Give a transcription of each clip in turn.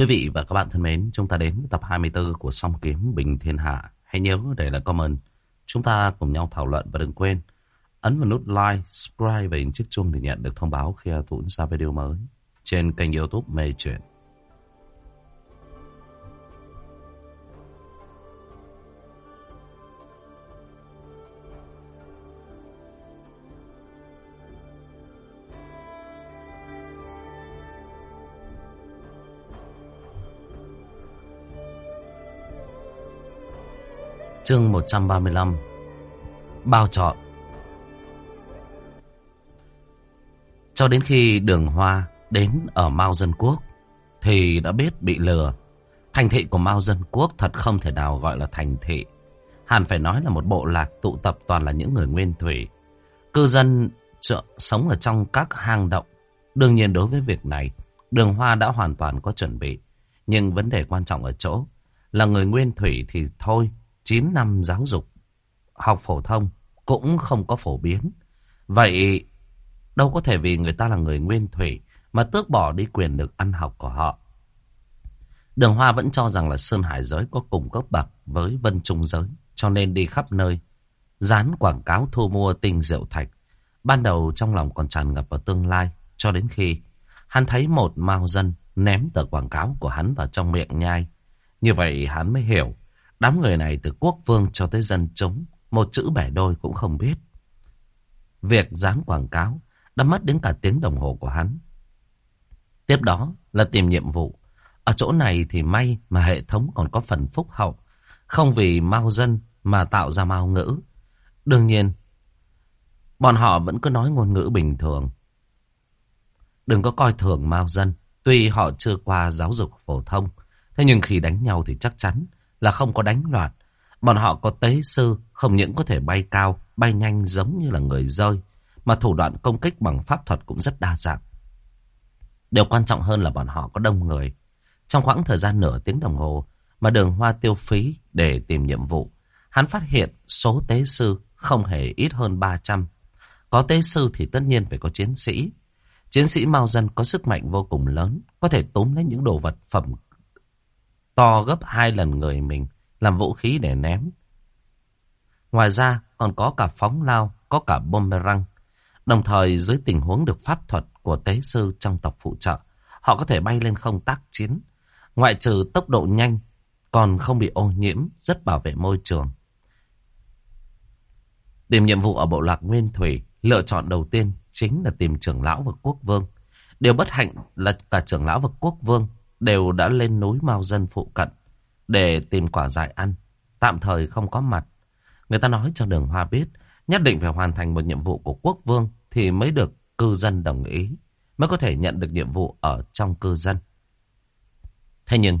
Quý vị và các bạn thân mến, chúng ta đến tập 24 của Song Kiếm Bình Thiên Hạ. Hãy nhớ để lại comment. Chúng ta cùng nhau thảo luận và đừng quên ấn vào nút like, subscribe và chiếc chuông để nhận được thông báo khi Tuấn ra video mới trên kênh youtube Mê Chuyện. Chương 135 Bao trọn Cho đến khi đường hoa đến ở Mao Dân Quốc thì đã biết bị lừa. Thành thị của Mao Dân Quốc thật không thể nào gọi là thành thị. Hẳn phải nói là một bộ lạc tụ tập toàn là những người nguyên thủy. Cư dân chợ sống ở trong các hang động. Đương nhiên đối với việc này, đường hoa đã hoàn toàn có chuẩn bị. Nhưng vấn đề quan trọng ở chỗ là người nguyên thủy thì thôi 9 năm giáo dục, học phổ thông cũng không có phổ biến. Vậy đâu có thể vì người ta là người nguyên thủy mà tước bỏ đi quyền được ăn học của họ. Đường Hoa vẫn cho rằng là Sơn Hải giới có cùng cấp bậc với Vân Trung giới, cho nên đi khắp nơi, dán quảng cáo thu mua tinh rượu thạch. Ban đầu trong lòng còn tràn ngập vào tương lai, cho đến khi hắn thấy một mao dân ném tờ quảng cáo của hắn vào trong miệng nhai. Như vậy hắn mới hiểu Đám người này từ quốc vương cho tới dân chúng, một chữ bẻ đôi cũng không biết. Việc dán quảng cáo đã mất đến cả tiếng đồng hồ của hắn. Tiếp đó là tìm nhiệm vụ. Ở chỗ này thì may mà hệ thống còn có phần phúc hậu. Không vì mau dân mà tạo ra mau ngữ. Đương nhiên, bọn họ vẫn cứ nói ngôn ngữ bình thường. Đừng có coi thường mau dân. Tuy họ chưa qua giáo dục phổ thông. Thế nhưng khi đánh nhau thì chắc chắn là không có đánh loạt. Bọn họ có tế sư, không những có thể bay cao, bay nhanh giống như là người rơi, mà thủ đoạn công kích bằng pháp thuật cũng rất đa dạng. Điều quan trọng hơn là bọn họ có đông người. Trong khoảng thời gian nửa tiếng đồng hồ mà đường hoa tiêu phí để tìm nhiệm vụ, hắn phát hiện số tế sư không hề ít hơn 300. Có tế sư thì tất nhiên phải có chiến sĩ. Chiến sĩ Mao Dân có sức mạnh vô cùng lớn, có thể tóm lấy những đồ vật phẩm to gấp hai lần người mình, làm vũ khí để ném. Ngoài ra còn có cả phóng lao, có cả boomerang. Đồng thời dưới tình huống được pháp thuật của tế sư trong tộc phụ trợ, họ có thể bay lên không tác chiến. Ngoại trừ tốc độ nhanh, còn không bị ô nhiễm, rất bảo vệ môi trường. Tìm nhiệm vụ ở bộ lạc Nguyên Thủy, lựa chọn đầu tiên chính là tìm trưởng lão và quốc vương. Điều bất hạnh là cả trưởng lão và quốc vương đều đã lên núi Mao Dân phụ cận để tìm quả dại ăn, tạm thời không có mặt. Người ta nói cho đường hoa biết, nhất định phải hoàn thành một nhiệm vụ của quốc vương thì mới được cư dân đồng ý, mới có thể nhận được nhiệm vụ ở trong cư dân. Thế nhưng,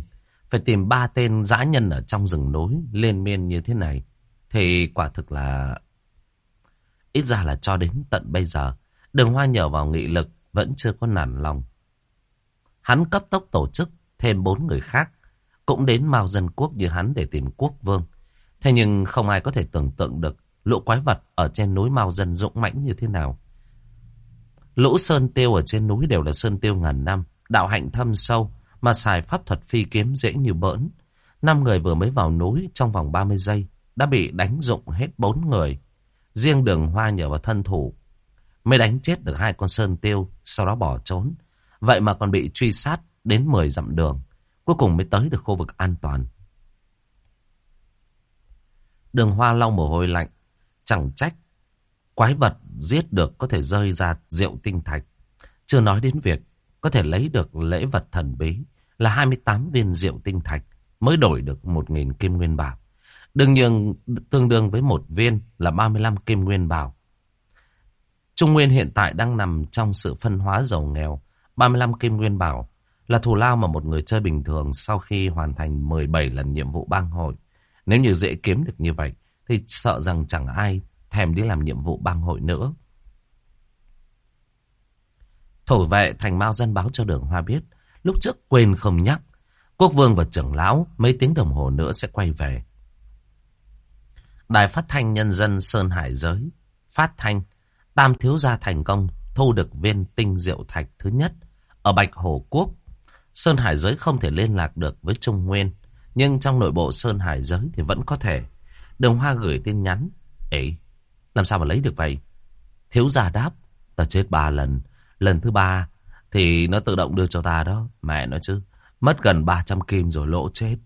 phải tìm ba tên dã nhân ở trong rừng núi liên miên như thế này, thì quả thực là... Ít ra là cho đến tận bây giờ, đường hoa nhờ vào nghị lực vẫn chưa có nản lòng. Hắn cấp tốc tổ chức thêm bốn người khác cũng đến Mao Dân Quốc như hắn để tìm quốc vương. Thế nhưng không ai có thể tưởng tượng được lũ quái vật ở trên núi Mao Dân dũng mãnh như thế nào. Lũ sơn tiêu ở trên núi đều là sơn tiêu ngàn năm, đạo hạnh thâm sâu, mà xài pháp thuật phi kiếm dễ như bỡn. Năm người vừa mới vào núi trong vòng 30 giây, đã bị đánh dụng hết bốn người. Riêng đường hoa nhờ vào thân thủ, mới đánh chết được hai con sơn tiêu, sau đó bỏ trốn. Vậy mà còn bị truy sát đến 10 dặm đường. Cuối cùng mới tới được khu vực an toàn. Đường hoa lau mồ hôi lạnh. Chẳng trách. Quái vật giết được có thể rơi ra rượu tinh thạch. Chưa nói đến việc có thể lấy được lễ vật thần bí là 28 viên rượu tinh thạch mới đổi được 1.000 kim nguyên bảo. Đương nhiên, tương đương với một viên là 35 kim nguyên bảo. Trung Nguyên hiện tại đang nằm trong sự phân hóa giàu nghèo. 35 kim nguyên bảo là thù lao mà một người chơi bình thường sau khi hoàn thành 17 lần nhiệm vụ bang hội. Nếu như dễ kiếm được như vậy, thì sợ rằng chẳng ai thèm đi làm nhiệm vụ bang hội nữa. Thổ vệ thành Mao dân báo cho đường hoa biết, lúc trước quên không nhắc, quốc vương và trưởng lão mấy tiếng đồng hồ nữa sẽ quay về. Đài phát thanh nhân dân Sơn Hải Giới, phát thanh, tam thiếu gia thành công thu được viên tinh diệu thạch thứ nhất ở Bạch Hồ Quốc Sơn Hải Giới không thể liên lạc được với Trung Nguyên. Nhưng trong nội bộ Sơn Hải Giới thì vẫn có thể. Đường Hoa gửi tin nhắn. Ấy, làm sao mà lấy được vậy? Thiếu gia đáp. Ta chết ba lần. Lần thứ ba thì nó tự động đưa cho ta đó. Mẹ nói chứ. Mất gần 300 kim rồi lỗ chết.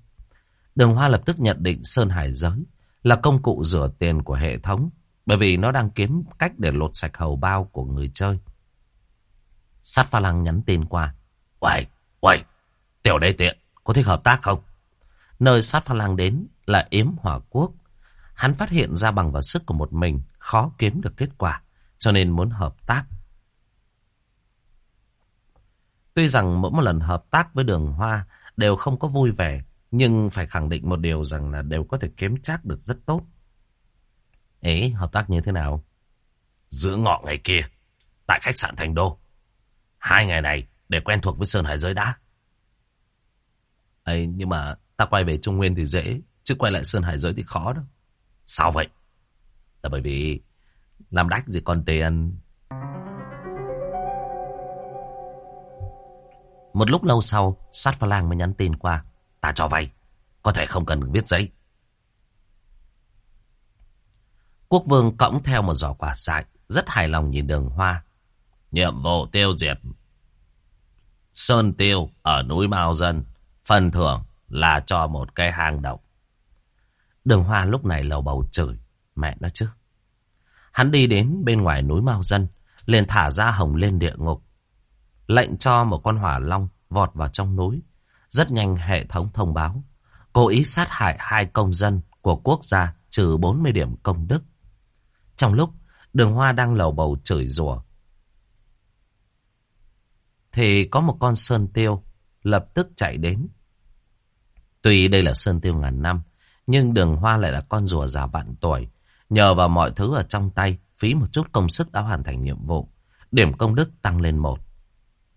Đường Hoa lập tức nhận định Sơn Hải Giới là công cụ rửa tiền của hệ thống. Bởi vì nó đang kiếm cách để lột sạch hầu bao của người chơi. Sát pha lăng nhắn tin qua. Uầy, uầy, tiểu đê tiện, có thích hợp tác không? Nơi sát pha lăng đến là yếm hỏa quốc. Hắn phát hiện ra bằng vào sức của một mình, khó kiếm được kết quả, cho nên muốn hợp tác. Tuy rằng mỗi một lần hợp tác với đường hoa đều không có vui vẻ, nhưng phải khẳng định một điều rằng là đều có thể kiếm chắc được rất tốt. Ấy, hợp tác như thế nào? Giữa ngọ ngày kia, tại khách sạn Thành Đô. Hai ngày này để quen thuộc với Sơn Hải Giới đã. Ấy, nhưng mà ta quay về Trung Nguyên thì dễ, chứ quay lại Sơn Hải Giới thì khó đó. Sao vậy? Là bởi vì làm đách gì còn tiền. Một lúc lâu sau, sát pha lang mới nhắn tin qua. Ta cho vay, có thể không cần viết giấy. Quốc vương cõng theo một giỏ quả dại, rất hài lòng nhìn đường hoa. Nhiệm vụ tiêu diệt Sơn Tiêu ở núi Mao Dân. Phần thưởng là cho một cái hang động. Đường hoa lúc này lầu bầu chửi. Mẹ nó chứ. Hắn đi đến bên ngoài núi Mao Dân. liền thả ra hồng lên địa ngục. Lệnh cho một con hỏa long vọt vào trong núi. Rất nhanh hệ thống thông báo. Cố ý sát hại hai công dân của quốc gia trừ 40 điểm công đức. Trong lúc đường hoa đang lầu bầu chửi rủa thì có một con sơn tiêu lập tức chạy đến. Tuy đây là sơn tiêu ngàn năm, nhưng đường hoa lại là con rùa già vạn tuổi. Nhờ vào mọi thứ ở trong tay, phí một chút công sức đã hoàn thành nhiệm vụ. Điểm công đức tăng lên một.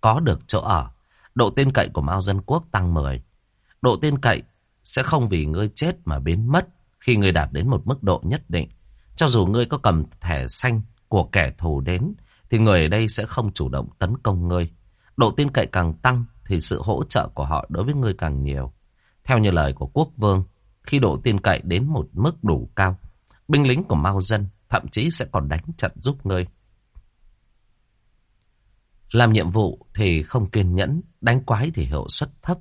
Có được chỗ ở, độ tin cậy của Mao Dân Quốc tăng 10. Độ tin cậy sẽ không vì ngươi chết mà biến mất khi ngươi đạt đến một mức độ nhất định. Cho dù ngươi có cầm thẻ xanh của kẻ thù đến, thì người ở đây sẽ không chủ động tấn công ngươi. Độ tin cậy càng tăng thì sự hỗ trợ của họ đối với ngươi càng nhiều. Theo như lời của quốc vương, khi độ tin cậy đến một mức đủ cao, binh lính của Mao Dân thậm chí sẽ còn đánh trận giúp ngươi. Làm nhiệm vụ thì không kiên nhẫn, đánh quái thì hiệu suất thấp.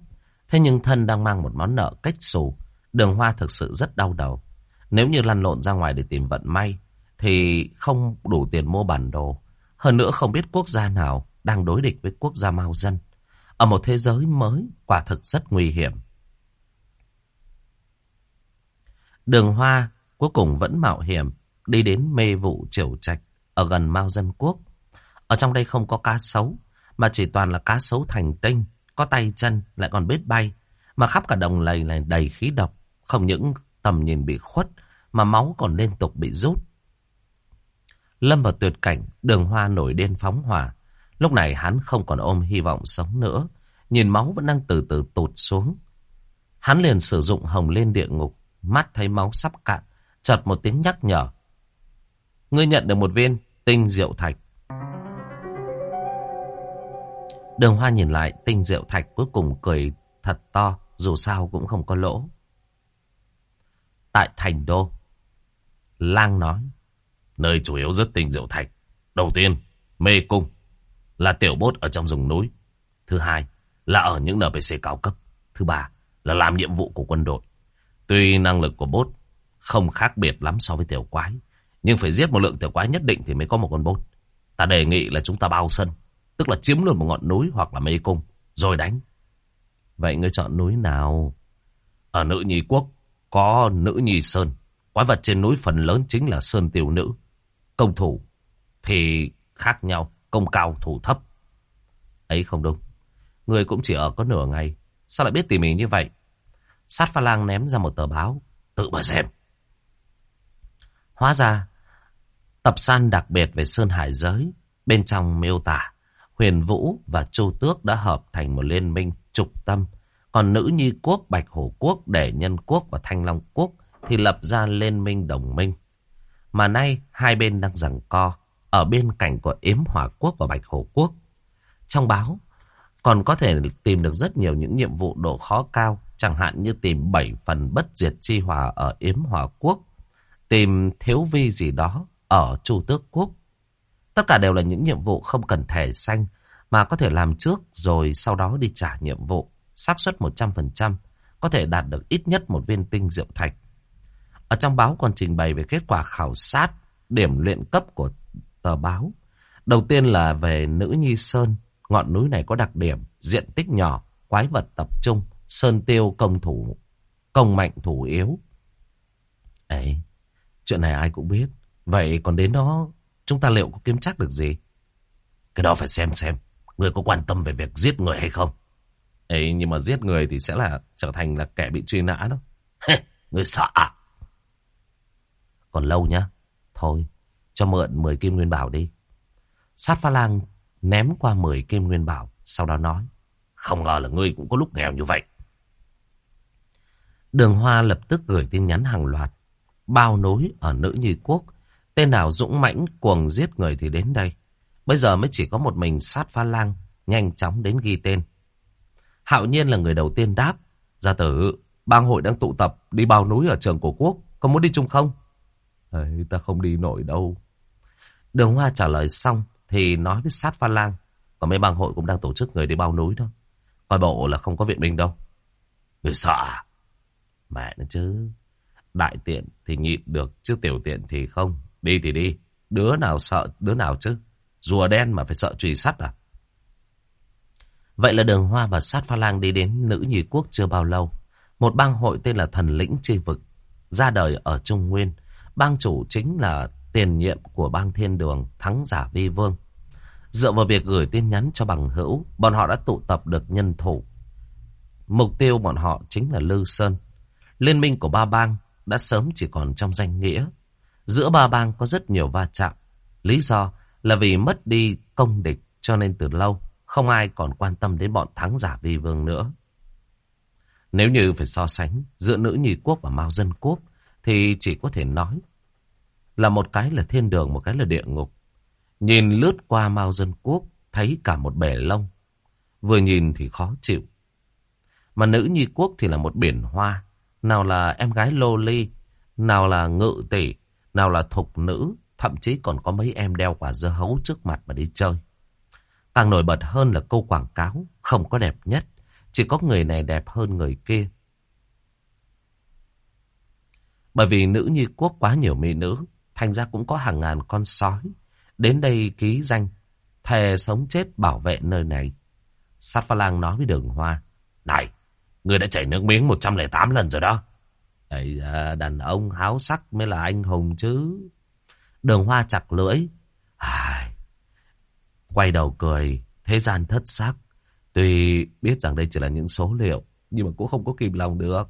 Thế nhưng thân đang mang một món nợ cách xù, đường hoa thực sự rất đau đầu. Nếu như lăn lộn ra ngoài để tìm vận may, thì không đủ tiền mua bản đồ. Hơn nữa không biết quốc gia nào đang đối địch với quốc gia Mao Dân. Ở một thế giới mới, quả thực rất nguy hiểm. Đường Hoa cuối cùng vẫn mạo hiểm đi đến mê vụ triều trạch ở gần Mao Dân Quốc. Ở trong đây không có cá sấu, mà chỉ toàn là cá sấu thành tinh, có tay chân lại còn biết bay, mà khắp cả đồng lầy này đầy khí độc, không những tầm nhìn bị khuất mà máu còn liên tục bị rút. Lâm vào tuyệt cảnh, đường hoa nổi điên phóng hỏa, Lúc này hắn không còn ôm hy vọng sống nữa. Nhìn máu vẫn đang từ từ tụt xuống. Hắn liền sử dụng hồng lên địa ngục. Mắt thấy máu sắp cạn. Chợt một tiếng nhắc nhở. Ngươi nhận được một viên tinh diệu thạch. Đường hoa nhìn lại tinh diệu thạch cuối cùng cười thật to. Dù sao cũng không có lỗ. Tại thành đô. Lang nói. Nơi chủ yếu rất tinh diệu thạch. Đầu tiên, mê cung là tiểu bốt ở trong rừng núi. Thứ hai là ở những NPC cao cấp. Thứ ba là làm nhiệm vụ của quân đội. Tuy năng lực của bốt không khác biệt lắm so với tiểu quái, nhưng phải giết một lượng tiểu quái nhất định thì mới có một con bốt. Ta đề nghị là chúng ta bao sân, tức là chiếm luôn một ngọn núi hoặc là mê cung, rồi đánh. Vậy ngươi chọn núi nào? Ở nữ nhi quốc có nữ nhi sơn. Quái vật trên núi phần lớn chính là sơn tiểu nữ. Công thủ thì khác nhau công cao thủ thấp. Ấy không đúng. Người cũng chỉ ở có nửa ngày. Sao lại biết tỉ mỉ như vậy? Sát pha lang ném ra một tờ báo. Tự mà xem. Hóa ra, tập san đặc biệt về Sơn Hải Giới. Bên trong miêu tả, Huyền Vũ và Châu Tước đã hợp thành một liên minh trục tâm. Còn nữ nhi quốc, Bạch Hổ quốc, Để Nhân quốc và Thanh Long quốc thì lập ra liên minh đồng minh. Mà nay hai bên đang giằng co ở bên cạnh của Yếm Hỏa Quốc và Bạch Hổ Quốc. Trong báo Còn có thể tìm được rất nhiều những nhiệm vụ độ khó cao, chẳng hạn như tìm bảy phần bất diệt chi hòa ở Yếm Hòa Quốc, tìm thiếu vi gì đó ở Chu Tước Quốc. Tất cả đều là những nhiệm vụ không cần thẻ xanh, mà có thể làm trước rồi sau đó đi trả nhiệm vụ xác suất 100%, có thể đạt được ít nhất một viên tinh diệu thạch. Ở trong báo còn trình bày về kết quả khảo sát điểm luyện cấp của tờ báo. Đầu tiên là về Nữ Nhi Sơn. Ngọn núi này có đặc điểm, diện tích nhỏ, quái vật tập trung, sơn tiêu công thủ, công mạnh thủ yếu. Ấy, chuyện này ai cũng biết. Vậy còn đến đó, chúng ta liệu có kiếm chắc được gì? Cái đó phải xem xem, người có quan tâm về việc giết người hay không? Ấy, nhưng mà giết người thì sẽ là trở thành là kẻ bị truy nã đó. người sợ à? Còn lâu nhá. Thôi, cho mượn 10 kim nguyên bảo đi. Sát pha lang ném qua 10 kim nguyên bảo, sau đó nói. Không ngờ là ngươi cũng có lúc nghèo như vậy. Đường Hoa lập tức gửi tin nhắn hàng loạt. Bao nối ở nữ nhi quốc. Tên nào dũng mãnh cuồng giết người thì đến đây. Bây giờ mới chỉ có một mình sát pha lang. Nhanh chóng đến ghi tên. Hạo nhiên là người đầu tiên đáp. Gia tử, bang hội đang tụ tập đi bao núi ở trường cổ quốc. Có muốn đi chung không? Ấy, ta không đi nổi đâu. Đường Hoa trả lời xong thì nói với sát pha lang. Còn mấy bang hội cũng đang tổ chức người đi bao núi đó. Coi bộ là không có viện binh đâu. Người sợ à? Mẹ nó chứ. Đại tiện thì nhịn được, chứ tiểu tiện thì không. Đi thì đi. Đứa nào sợ, đứa nào chứ. Rùa đen mà phải sợ truy sát à? Vậy là đường hoa và sát pha lang đi đến nữ nhị quốc chưa bao lâu. Một bang hội tên là thần lĩnh chi vực. Ra đời ở Trung Nguyên. Bang chủ chính là tiền nhiệm của bang thiên đường thắng giả vi vương. Dựa vào việc gửi tin nhắn cho bằng hữu, bọn họ đã tụ tập được nhân thủ. Mục tiêu bọn họ chính là Lư Sơn. Liên minh của ba bang đã sớm chỉ còn trong danh nghĩa. Giữa ba bang có rất nhiều va chạm. Lý do là vì mất đi công địch cho nên từ lâu không ai còn quan tâm đến bọn thắng giả vi vương nữa. Nếu như phải so sánh giữa nữ nhi quốc và mao dân quốc thì chỉ có thể nói là một cái là thiên đường, một cái là địa ngục. Nhìn lướt qua Mao Dân Quốc, thấy cả một bể lông. Vừa nhìn thì khó chịu. Mà nữ nhi quốc thì là một biển hoa. Nào là em gái lô ly, nào là ngự tỷ, nào là thục nữ, thậm chí còn có mấy em đeo quả dưa hấu trước mặt mà đi chơi. Càng nổi bật hơn là câu quảng cáo, không có đẹp nhất, chỉ có người này đẹp hơn người kia. Bởi vì nữ nhi quốc quá nhiều mỹ nữ, thành ra cũng có hàng ngàn con sói đến đây ký danh, thề sống chết bảo vệ nơi này. Sát pha lang nói với đường hoa, này, người đã chảy nước miếng 108 lần rồi đó. Đấy, đàn ông háo sắc mới là anh hùng chứ. Đường hoa chặt lưỡi. Ai... Quay đầu cười, thế gian thất sắc. Tuy biết rằng đây chỉ là những số liệu, nhưng mà cũng không có kìm lòng được.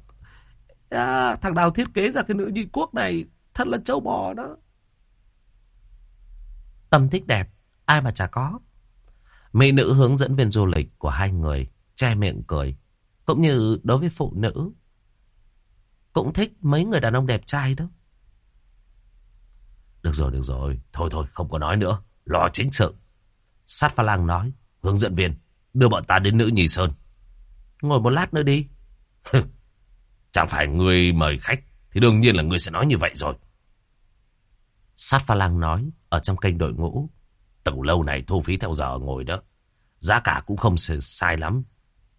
À, thằng nào thiết kế ra cái nữ nhi quốc này thật là châu bò đó. Tâm thích đẹp, ai mà chả có. Mỹ nữ hướng dẫn viên du lịch của hai người, che miệng cười. Cũng như đối với phụ nữ, cũng thích mấy người đàn ông đẹp trai đó. Được rồi, được rồi. Thôi thôi, không có nói nữa. Lo chính sự. Sát pha lang nói. Hướng dẫn viên, đưa bọn ta đến nữ nhì sơn. Ngồi một lát nữa đi. Chẳng phải người mời khách, thì đương nhiên là người sẽ nói như vậy rồi. Sát pha lang nói ở trong kênh đội ngũ. Từ lâu này thu phí theo giờ ngồi đó. Giá cả cũng không sai lắm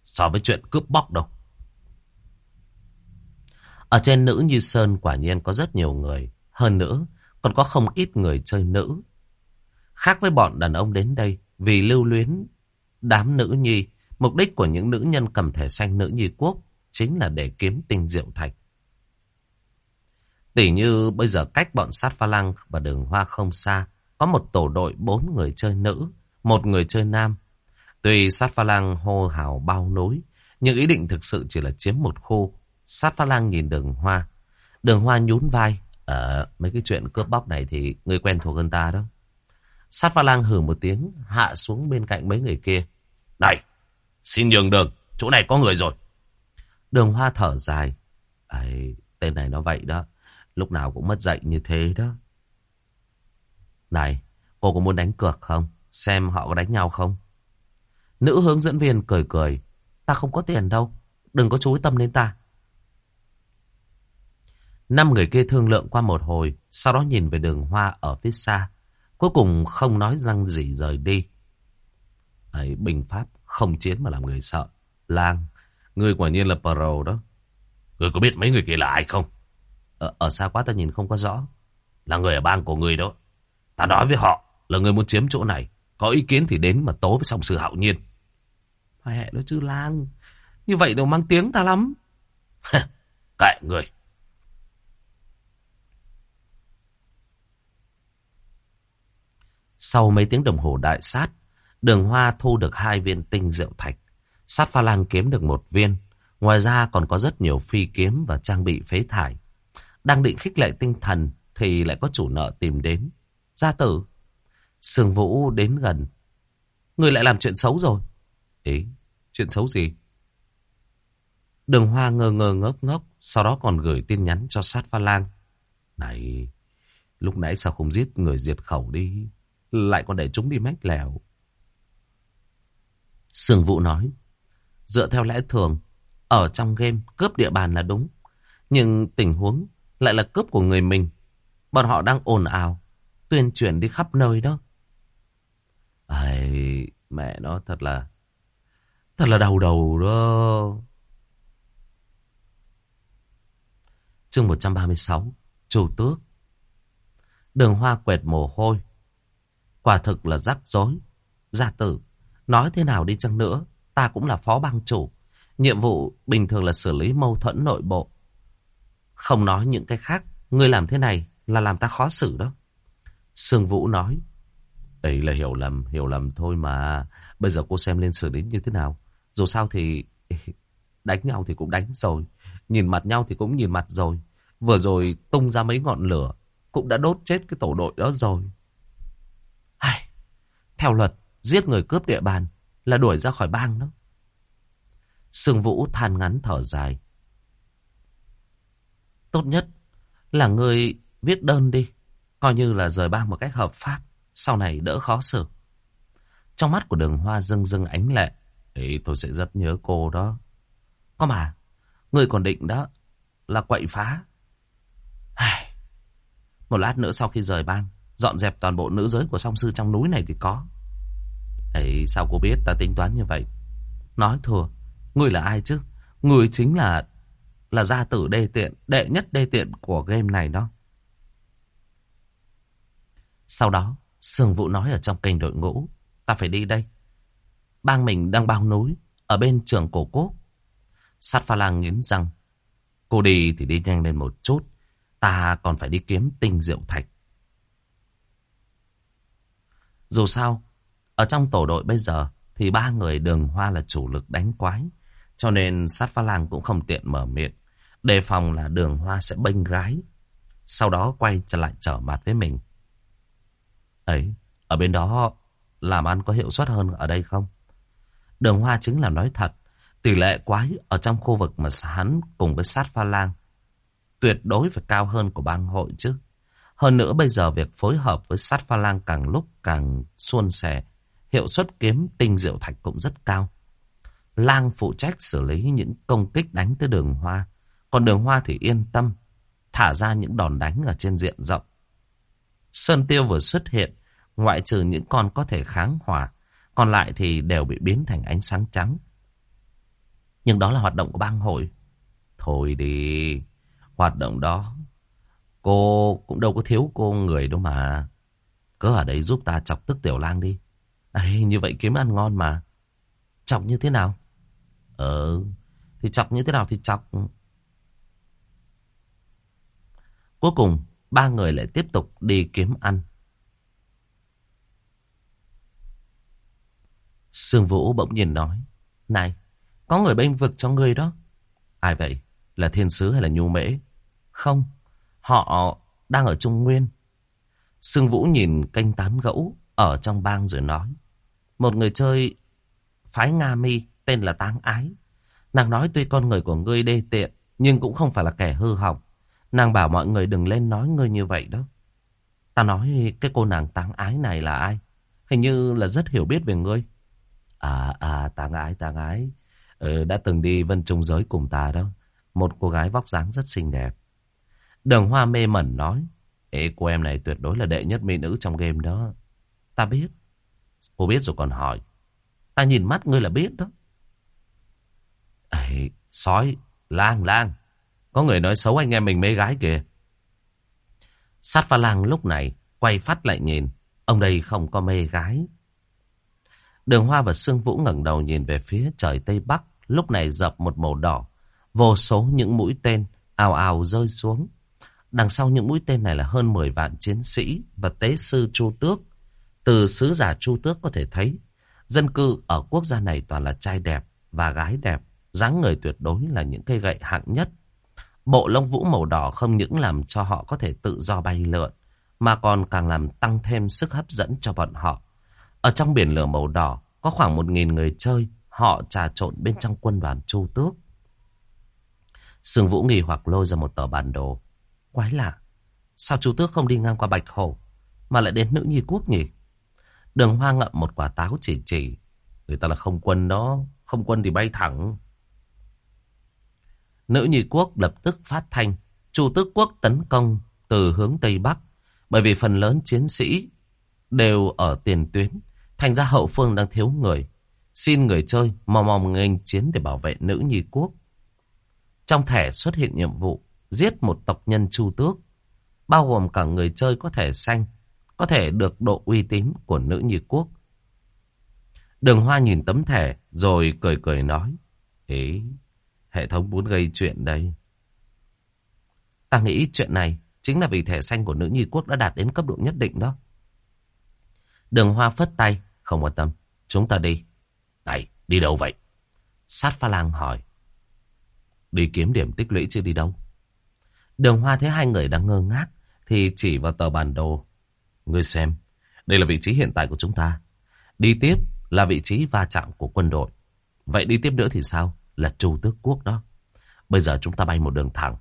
so với chuyện cướp bóc đâu. Ở trên nữ như Sơn quả nhiên có rất nhiều người. Hơn nữa, còn có không ít người chơi nữ. Khác với bọn đàn ông đến đây, vì lưu luyến đám nữ nhi, mục đích của những nữ nhân cầm thẻ xanh nữ nhi quốc chính là để kiếm tinh diệu thạch. Tỉ như bây giờ cách bọn sát pha lăng và đường hoa không xa, có một tổ đội bốn người chơi nữ, một người chơi nam. Tuy sát pha lăng hô hào bao nối, nhưng ý định thực sự chỉ là chiếm một khu. Sát pha lăng nhìn đường hoa. Đường hoa nhún vai. Ở mấy cái chuyện cướp bóc này thì người quen thuộc hơn ta đó. Sát pha lang hử một tiếng, hạ xuống bên cạnh mấy người kia. Này, xin nhường đường, chỗ này có người rồi. Đường hoa thở dài. Ấy, tên này nó vậy đó. Lúc nào cũng mất dạy như thế đó. Này, cô có muốn đánh cược không? Xem họ có đánh nhau không? Nữ hướng dẫn viên cười cười. Ta không có tiền đâu. Đừng có chú ý tâm đến ta. Năm người kia thương lượng qua một hồi. Sau đó nhìn về đường hoa ở phía xa. Cuối cùng không nói răng gì rời đi. Ấy, bình pháp không chiến mà làm người sợ. Lang, người quả nhiên là pro đó. người có biết mấy người kia là ai không? Ở, ở xa quá ta nhìn không có rõ. Là người ở bang của người đó. Ta nói với họ là người muốn chiếm chỗ này. Có ý kiến thì đến mà tố với song sư hạo nhiên. Mẹ nó chứ lang. Như vậy đâu mang tiếng ta lắm. Kệ người. Sau mấy tiếng đồng hồ đại sát, đường hoa thu được hai viên tinh diệu thạch. Sát pha lang kiếm được một viên. Ngoài ra còn có rất nhiều phi kiếm và trang bị phế thải. Đang định khích lệ tinh thần thì lại có chủ nợ tìm đến. Gia tử. Sương Vũ đến gần. Người lại làm chuyện xấu rồi. Ý, chuyện xấu gì? Đường Hoa ngơ ngơ ngốc ngốc, sau đó còn gửi tin nhắn cho sát pha lang. Này, lúc nãy sao không giết người diệt khẩu đi, lại còn để chúng đi mách lèo. Sương Vũ nói, dựa theo lẽ thường, ở trong game cướp địa bàn là đúng, nhưng tình huống lại là cướp của người mình. Bọn họ đang ồn ào, tuyên truyền đi khắp nơi đó. Ây, mẹ nó thật là, thật là đầu đầu đó. Chương 136, Chủ Tước. Đường hoa quẹt mồ hôi. Quả thực là rắc rối. Gia tử, nói thế nào đi chăng nữa, ta cũng là phó bang chủ. Nhiệm vụ bình thường là xử lý mâu thuẫn nội bộ. Không nói những cái khác, ngươi làm thế này là làm ta khó xử đó. Sương Vũ nói, Ấy là hiểu lầm, hiểu lầm thôi mà. Bây giờ cô xem lên xử lý như thế nào. Dù sao thì đánh nhau thì cũng đánh rồi. Nhìn mặt nhau thì cũng nhìn mặt rồi. Vừa rồi tung ra mấy ngọn lửa. Cũng đã đốt chết cái tổ đội đó rồi. Ai, theo luật, giết người cướp địa bàn là đuổi ra khỏi bang đó. Sương Vũ than ngắn thở dài. Tốt nhất là người viết đơn đi. Coi như là rời bang một cách hợp pháp. Sau này đỡ khó xử. Trong mắt của đường hoa dâng dâng ánh lệ. Ấy tôi sẽ rất nhớ cô đó. Có mà, người còn định đó là quậy phá. Ai... Một lát nữa sau khi rời bang, dọn dẹp toàn bộ nữ giới của song sư trong núi này thì có. Ấy sao cô biết ta tính toán như vậy? Nói thừa, người là ai chứ? Người chính là là gia tử đê tiện, đệ nhất đê tiện của game này đó. Sau đó, Sương Vũ nói ở trong kênh đội ngũ, ta phải đi đây. Bang mình đang bao núi, ở bên trường cổ quốc. Sát pha lang nghiến răng. Cô đi thì đi nhanh lên một chút, ta còn phải đi kiếm tinh diệu thạch. Dù sao, ở trong tổ đội bây giờ thì ba người đường hoa là chủ lực đánh quái. Cho nên sát pha lang cũng không tiện mở miệng. Đề phòng là đường hoa sẽ bênh gái. Sau đó quay trở lại trở mặt với mình. Ấy, ở bên đó làm ăn có hiệu suất hơn ở đây không? Đường Hoa chính là nói thật. Tỷ lệ quái ở trong khu vực mà hắn cùng với sát pha lang tuyệt đối phải cao hơn của bang hội chứ. Hơn nữa bây giờ việc phối hợp với sát pha lang càng lúc càng suôn sẻ. Hiệu suất kiếm tinh diệu thạch cũng rất cao. Lang phụ trách xử lý những công kích đánh tới đường hoa. Còn đường hoa thì yên tâm. Thả ra những đòn đánh ở trên diện rộng. Sơn tiêu vừa xuất hiện ngoại trừ những con có thể kháng hỏa, còn lại thì đều bị biến thành ánh sáng trắng. Nhưng đó là hoạt động của bang hội. Thôi đi, hoạt động đó, cô cũng đâu có thiếu cô người đâu mà. Cứ ở đấy giúp ta chọc tức tiểu lang đi. Ấy, như vậy kiếm ăn ngon mà. Chọc như thế nào? Ờ, thì chọc như thế nào thì chọc. Cuối cùng, ba người lại tiếp tục đi kiếm ăn. Sương Vũ bỗng nhiên nói. Này, có người bênh vực cho ngươi đó. Ai vậy? Là thiên sứ hay là nhu mễ? Không, họ đang ở Trung Nguyên. Sương Vũ nhìn canh tán gẫu ở trong bang rồi nói. Một người chơi phái Nga mi tên là Táng Ái. Nàng nói tuy con người của ngươi đê tiện, nhưng cũng không phải là kẻ hư hỏng. Nàng bảo mọi người đừng lên nói ngươi như vậy đó. Ta nói cái cô nàng Táng Ái này là ai? Hình như là rất hiểu biết về ngươi. À, à, Táng ái, Táng ái. Ừ, đã từng đi vân trung giới cùng ta đó. Một cô gái vóc dáng rất xinh đẹp. Đường hoa mê mẩn nói. Ê, cô em này tuyệt đối là đệ nhất mỹ nữ trong game đó. Ta biết. Cô biết rồi còn hỏi. Ta nhìn mắt ngươi là biết đó. Ê, sói, lang, lang. Có người nói xấu anh em mình mê gái kìa. Sát pha lang lúc này quay phát lại nhìn. Ông đây không có mê gái. Đường Hoa và Sương Vũ ngẩng đầu nhìn về phía trời Tây Bắc. Lúc này dập một màu đỏ. Vô số những mũi tên ào ào rơi xuống. Đằng sau những mũi tên này là hơn 10 vạn chiến sĩ và tế sư Chu Tước. Từ sứ giả Chu Tước có thể thấy, dân cư ở quốc gia này toàn là trai đẹp và gái đẹp. dáng người tuyệt đối là những cây gậy hạng nhất. Bộ lông vũ màu đỏ không những làm cho họ có thể tự do bay lượn, mà còn càng làm tăng thêm sức hấp dẫn cho bọn họ. Ở trong biển lửa màu đỏ, có khoảng một nghìn người chơi, họ trà trộn bên trong quân đoàn Chu Tước. Sương Vũ nghi hoặc lôi ra một tờ bản đồ. Quái lạ, sao chú Tước không đi ngang qua Bạch Hổ, mà lại đến nữ nhi quốc nhỉ? Đường Hoa ngậm một quả táo chỉ chỉ. Người ta là không quân đó, không quân thì bay thẳng. Nữ nhi quốc lập tức phát thanh, Chu Tước quốc tấn công từ hướng Tây Bắc, bởi vì phần lớn chiến sĩ đều ở tiền tuyến, thành ra hậu phương đang thiếu người. Xin người chơi mò mò nghênh chiến để bảo vệ nữ nhi quốc. Trong thẻ xuất hiện nhiệm vụ giết một tộc nhân Chu Tước, bao gồm cả người chơi có thể xanh, có thể được độ uy tín của nữ nhi quốc. Đường Hoa nhìn tấm thẻ rồi cười cười nói, Ý, hệ thống muốn gây chuyện đây. Ta nghĩ chuyện này chính là vì thẻ xanh của nữ nhi quốc đã đạt đến cấp độ nhất định đó. Đường Hoa phất tay, không quan tâm, chúng ta đi. Này, đi đâu vậy? Sát pha lang hỏi. Đi kiếm điểm tích lũy chứ đi đâu? Đường Hoa thấy hai người đang ngơ ngác thì chỉ vào tờ bản đồ. Ngươi xem, đây là vị trí hiện tại của chúng ta. Đi tiếp là vị trí va chạm của quân đội. Vậy đi tiếp nữa thì sao? Là Chu Tước Quốc đó. Bây giờ chúng ta bay một đường thẳng.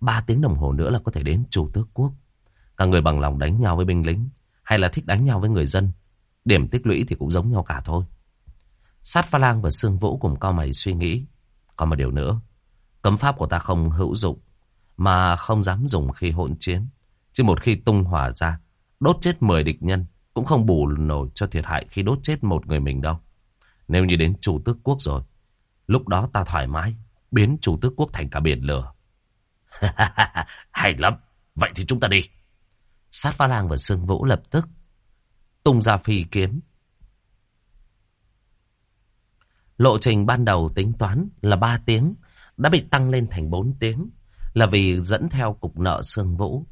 Ba tiếng đồng hồ nữa là có thể đến Chu Tước Quốc. Cả người bằng lòng đánh nhau với binh lính hay là thích đánh nhau với người dân. Điểm tích lũy thì cũng giống nhau cả thôi. Sát Pha Lang và Sương Vũ cùng cao mày suy nghĩ. Còn một điều nữa. Cấm pháp của ta không hữu dụng. Mà không dám dùng khi hỗn chiến. Chứ một khi tung hỏa ra. Đốt chết 10 địch nhân. Cũng không bù nổi cho thiệt hại khi đốt chết một người mình đâu. Nếu như đến chủ tước quốc rồi. Lúc đó ta thoải mái. Biến chủ tước quốc thành cả biển lửa. Hay lắm. Vậy thì chúng ta đi. Sát Pha Lang và Sương Vũ lập tức tung ra phi kiếm. Lộ trình ban đầu tính toán là 3 tiếng, đã bị tăng lên thành 4 tiếng, là vì dẫn theo cục nợ Sương Vũ.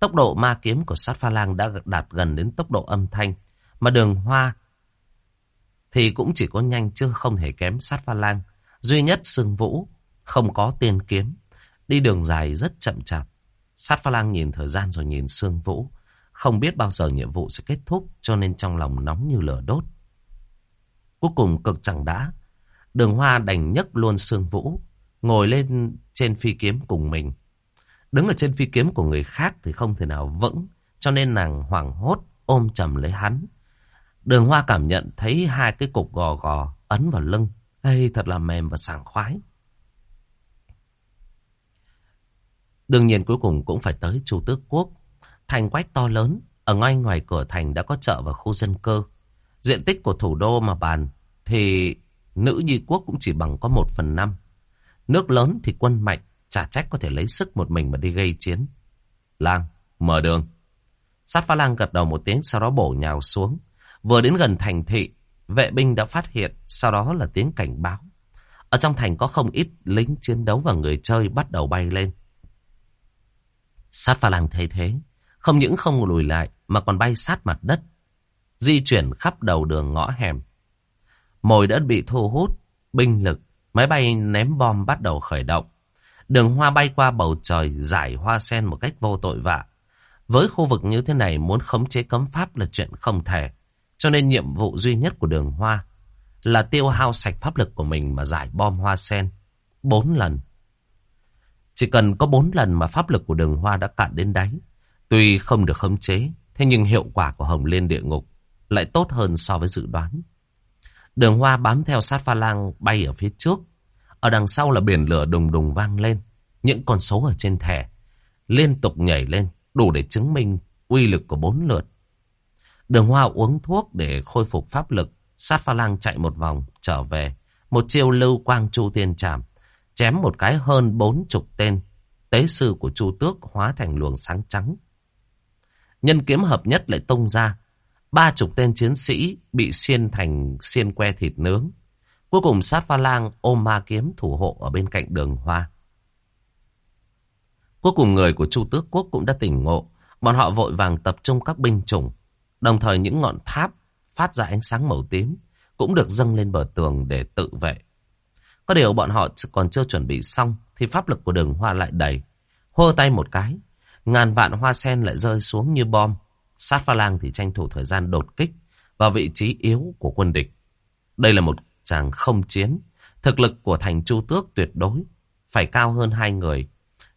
Tốc độ ma kiếm của sát pha lang đã đạt gần đến tốc độ âm thanh, mà đường hoa thì cũng chỉ có nhanh chứ không hề kém sát pha lang. Duy nhất Sương Vũ không có tiên kiếm, đi đường dài rất chậm chạp. Sát pha lang nhìn thời gian rồi nhìn Sương Vũ, không biết bao giờ nhiệm vụ sẽ kết thúc cho nên trong lòng nóng như lửa đốt. Cuối cùng cực chẳng đã, đường hoa đành nhấc luôn Sương Vũ, ngồi lên trên phi kiếm cùng mình. Đứng ở trên phi kiếm của người khác thì không thể nào vững, cho nên nàng hoảng hốt ôm chầm lấy hắn. Đường hoa cảm nhận thấy hai cái cục gò gò ấn vào lưng. hay thật là mềm và sảng khoái. Đương nhiên cuối cùng cũng phải tới Chu Tước Quốc. Thành quách to lớn, ở ngay ngoài cửa thành đã có chợ và khu dân cư. Diện tích của thủ đô mà bàn thì nữ nhi quốc cũng chỉ bằng có một phần năm. Nước lớn thì quân mạnh, chả trách có thể lấy sức một mình mà đi gây chiến. Lang, mở đường. Sát phá lang gật đầu một tiếng sau đó bổ nhào xuống. Vừa đến gần thành thị, vệ binh đã phát hiện, sau đó là tiếng cảnh báo. Ở trong thành có không ít lính chiến đấu và người chơi bắt đầu bay lên. Sát pha lang thấy thế, không những không lùi lại mà còn bay sát mặt đất, di chuyển khắp đầu đường ngõ hẻm. Mồi đã bị thu hút, binh lực, máy bay ném bom bắt đầu khởi động. Đường hoa bay qua bầu trời giải hoa sen một cách vô tội vạ. Với khu vực như thế này muốn khống chế cấm pháp là chuyện không thể. Cho nên nhiệm vụ duy nhất của đường hoa là tiêu hao sạch pháp lực của mình mà giải bom hoa sen. Bốn lần. Chỉ cần có bốn lần mà pháp lực của đường hoa đã cạn đến đáy. Tuy không được khống chế, thế nhưng hiệu quả của Hồng Liên Địa Ngục lại tốt hơn so với dự đoán. Đường hoa bám theo sát pha lang bay ở phía trước. Ở đằng sau là biển lửa đùng đùng vang lên. Những con số ở trên thẻ liên tục nhảy lên, đủ để chứng minh uy lực của bốn lượt. Đường hoa uống thuốc để khôi phục pháp lực. Sát pha lang chạy một vòng, trở về. Một chiêu lưu quang chu tiên chạm, Chém một cái hơn bốn chục tên. Tế sư của chu tước hóa thành luồng sáng trắng. Nhân kiếm hợp nhất lại tung ra. Ba chục tên chiến sĩ bị xiên thành xiên que thịt nướng. Cuối cùng sát pha lang ôm ma kiếm thủ hộ ở bên cạnh đường hoa. Cuối cùng người của Chu Tước Quốc cũng đã tỉnh ngộ. Bọn họ vội vàng tập trung các binh chủng. Đồng thời những ngọn tháp phát ra ánh sáng màu tím cũng được dâng lên bờ tường để tự vệ. Có điều bọn họ còn chưa chuẩn bị xong thì pháp lực của đường hoa lại đầy. Hô tay một cái, ngàn vạn hoa sen lại rơi xuống như bom. Sát pha lang thì tranh thủ thời gian đột kích vào vị trí yếu của quân địch. Đây là một chàng không chiến. Thực lực của thành Chu Tước tuyệt đối phải cao hơn hai người.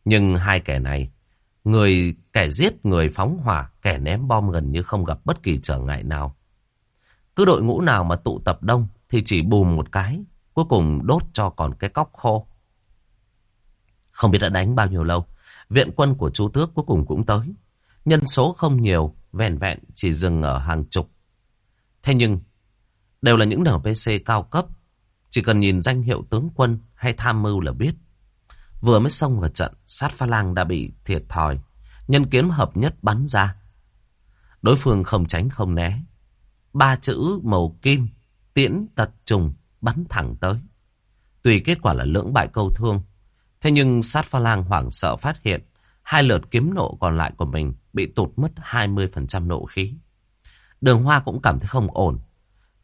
Nhưng hai kẻ này, người kẻ giết người phóng hỏa, kẻ ném bom gần như không gặp bất kỳ trở ngại nào. Cứ đội ngũ nào mà tụ tập đông thì chỉ bùm một cái, cuối cùng đốt cho còn cái cóc khô. Không biết đã đánh bao nhiêu lâu, viện quân của chú Tước cuối cùng cũng tới. Nhân số không nhiều, vẹn vẹn chỉ dừng ở hàng chục. Thế nhưng, đều là những NPC cao cấp. Chỉ cần nhìn danh hiệu tướng quân hay tham mưu là biết. Vừa mới xông vào trận, sát pha lang đã bị thiệt thòi. Nhân kiếm hợp nhất bắn ra. Đối phương không tránh không né. Ba chữ màu kim, tiễn tật trùng, bắn thẳng tới. Tùy kết quả là lưỡng bại câu thương. Thế nhưng sát pha lang hoảng sợ phát hiện hai lượt kiếm nộ còn lại của mình bị tụt mất 20% nộ khí. Đường Hoa cũng cảm thấy không ổn.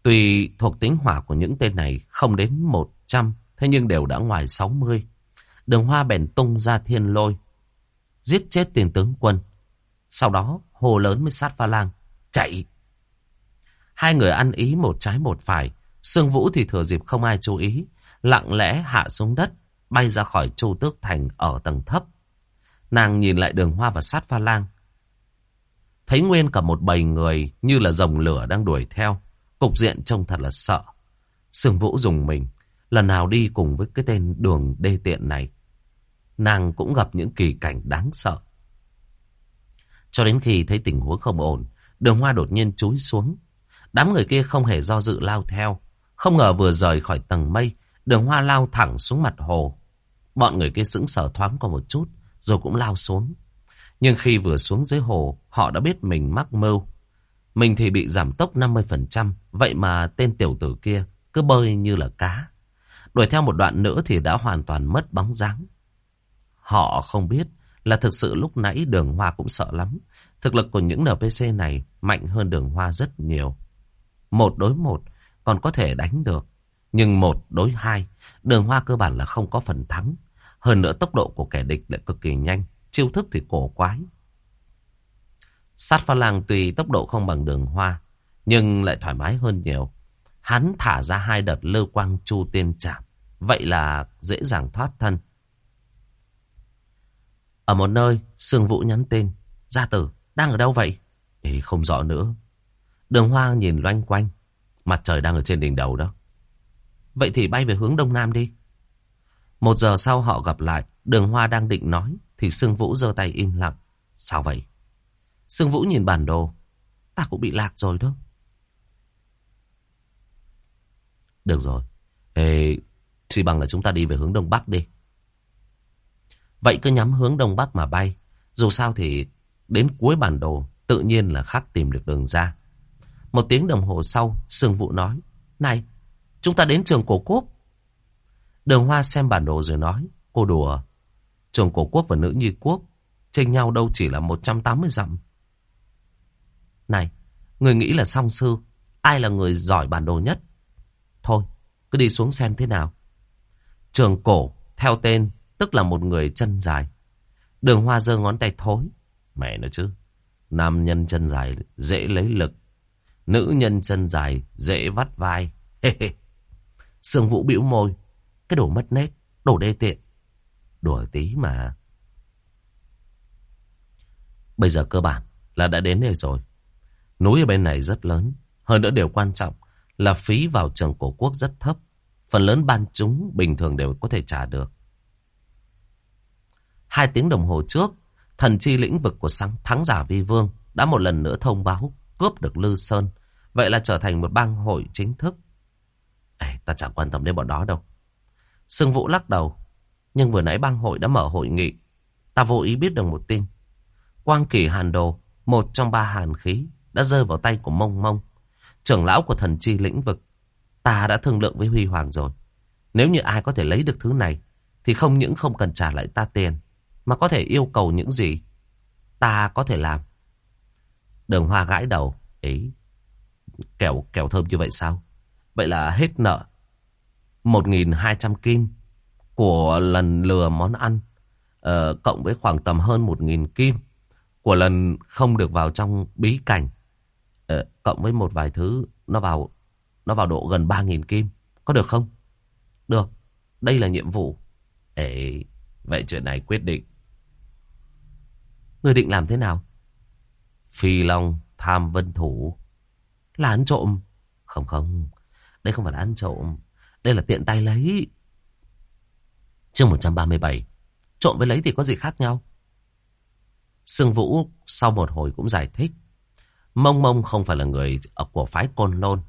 Tuy thuộc tính hỏa của những tên này không đến 100, thế nhưng đều đã ngoài 60. Đường Hoa bèn tung ra thiên lôi, giết chết tiền tướng quân. Sau đó hồ lớn mới sát pha lang, chạy. Hai người ăn ý một trái một phải, Sương Vũ thì thừa dịp không ai chú ý, lặng lẽ hạ xuống đất, bay ra khỏi Chu Tước Thành ở tầng thấp. Nàng nhìn lại đường hoa và sát pha lang. Thấy nguyên cả một bầy người như là rồng lửa đang đuổi theo. Cục diện trông thật là sợ. Sương Vũ dùng mình. Lần nào đi cùng với cái tên đường đê tiện này. Nàng cũng gặp những kỳ cảnh đáng sợ. Cho đến khi thấy tình huống không ổn. Đường hoa đột nhiên chúi xuống. Đám người kia không hề do dự lao theo. Không ngờ vừa rời khỏi tầng mây. Đường hoa lao thẳng xuống mặt hồ. Bọn người kia sững sờ thoáng qua một chút rồi cũng lao xuống. Nhưng khi vừa xuống dưới hồ, họ đã biết mình mắc mưu. Mình thì bị giảm tốc 50%, vậy mà tên tiểu tử kia cứ bơi như là cá. Đuổi theo một đoạn nữa thì đã hoàn toàn mất bóng dáng. Họ không biết là thực sự lúc nãy đường hoa cũng sợ lắm. Thực lực của những NPC này mạnh hơn đường hoa rất nhiều. Một đối một còn có thể đánh được. Nhưng một đối hai, đường hoa cơ bản là không có phần thắng. Hơn nữa tốc độ của kẻ địch lại cực kỳ nhanh, chiêu thức thì cổ quái. Sát pha lang tuy tốc độ không bằng đường hoa, nhưng lại thoải mái hơn nhiều. Hắn thả ra hai đợt lơ quang chu tiên chạm, vậy là dễ dàng thoát thân. Ở một nơi, Sương Vũ nhắn tin, Gia tử, đang ở đâu vậy? Ê, không rõ nữa. Đường hoa nhìn loanh quanh, mặt trời đang ở trên đỉnh đầu đó. Vậy thì bay về hướng đông nam đi. Một giờ sau họ gặp lại, đường hoa đang định nói, thì Sương Vũ giơ tay im lặng. Sao vậy? Sương Vũ nhìn bản đồ. Ta cũng bị lạc rồi đó. Được rồi. Ê, chỉ bằng là chúng ta đi về hướng đông bắc đi. Vậy cứ nhắm hướng đông bắc mà bay. Dù sao thì đến cuối bản đồ tự nhiên là khắc tìm được đường ra. Một tiếng đồng hồ sau, Sương Vũ nói. Này, chúng ta đến trường cổ quốc. Đường Hoa xem bản đồ rồi nói, cô đùa. Trường cổ quốc và nữ nhi quốc, chênh nhau đâu chỉ là 180 dặm. Này, người nghĩ là song sư, ai là người giỏi bản đồ nhất? Thôi, cứ đi xuống xem thế nào. Trường cổ, theo tên, tức là một người chân dài. Đường Hoa giơ ngón tay thối. Mẹ nói chứ, nam nhân chân dài dễ lấy lực, nữ nhân chân dài dễ vắt vai. Sương Vũ bĩu môi, cái đồ mất nét, đồ đê tiện. Đùa tí mà. Bây giờ cơ bản là đã đến đây rồi. Núi ở bên này rất lớn. Hơn nữa điều quan trọng là phí vào trường cổ quốc rất thấp. Phần lớn ban chúng bình thường đều có thể trả được. Hai tiếng đồng hồ trước, thần chi lĩnh vực của sáng thắng giả vi vương đã một lần nữa thông báo cướp được Lư Sơn. Vậy là trở thành một bang hội chính thức. Ê, ta chẳng quan tâm đến bọn đó đâu. Sương Vũ lắc đầu. Nhưng vừa nãy bang hội đã mở hội nghị. Ta vô ý biết được một tin. Quang kỳ hàn đồ, một trong ba hàn khí, đã rơi vào tay của mông mông. Trưởng lão của thần chi lĩnh vực. Ta đã thương lượng với Huy Hoàng rồi. Nếu như ai có thể lấy được thứ này, thì không những không cần trả lại ta tiền, mà có thể yêu cầu những gì ta có thể làm. Đường hoa gãi đầu. Ấy, kẹo, kẹo thơm như vậy sao? Vậy là hết nợ. 1.200 kim của lần lừa món ăn. Uh, cộng với khoảng tầm hơn 1.000 kim của lần không được vào trong bí cảnh. Uh, cộng với một vài thứ nó vào nó vào độ gần 3.000 kim. Có được không? Được. Đây là nhiệm vụ. Ê, vậy chuyện này quyết định. Người định làm thế nào? Phi Long tham vân thủ. Là ăn trộm. Không không, đây không phải là ăn trộm. Đây là tiện tay lấy. Chương 137. Trộm với lấy thì có gì khác nhau? Sương Vũ sau một hồi cũng giải thích. Mông Mông không phải là người ở của phái Côn Lôn.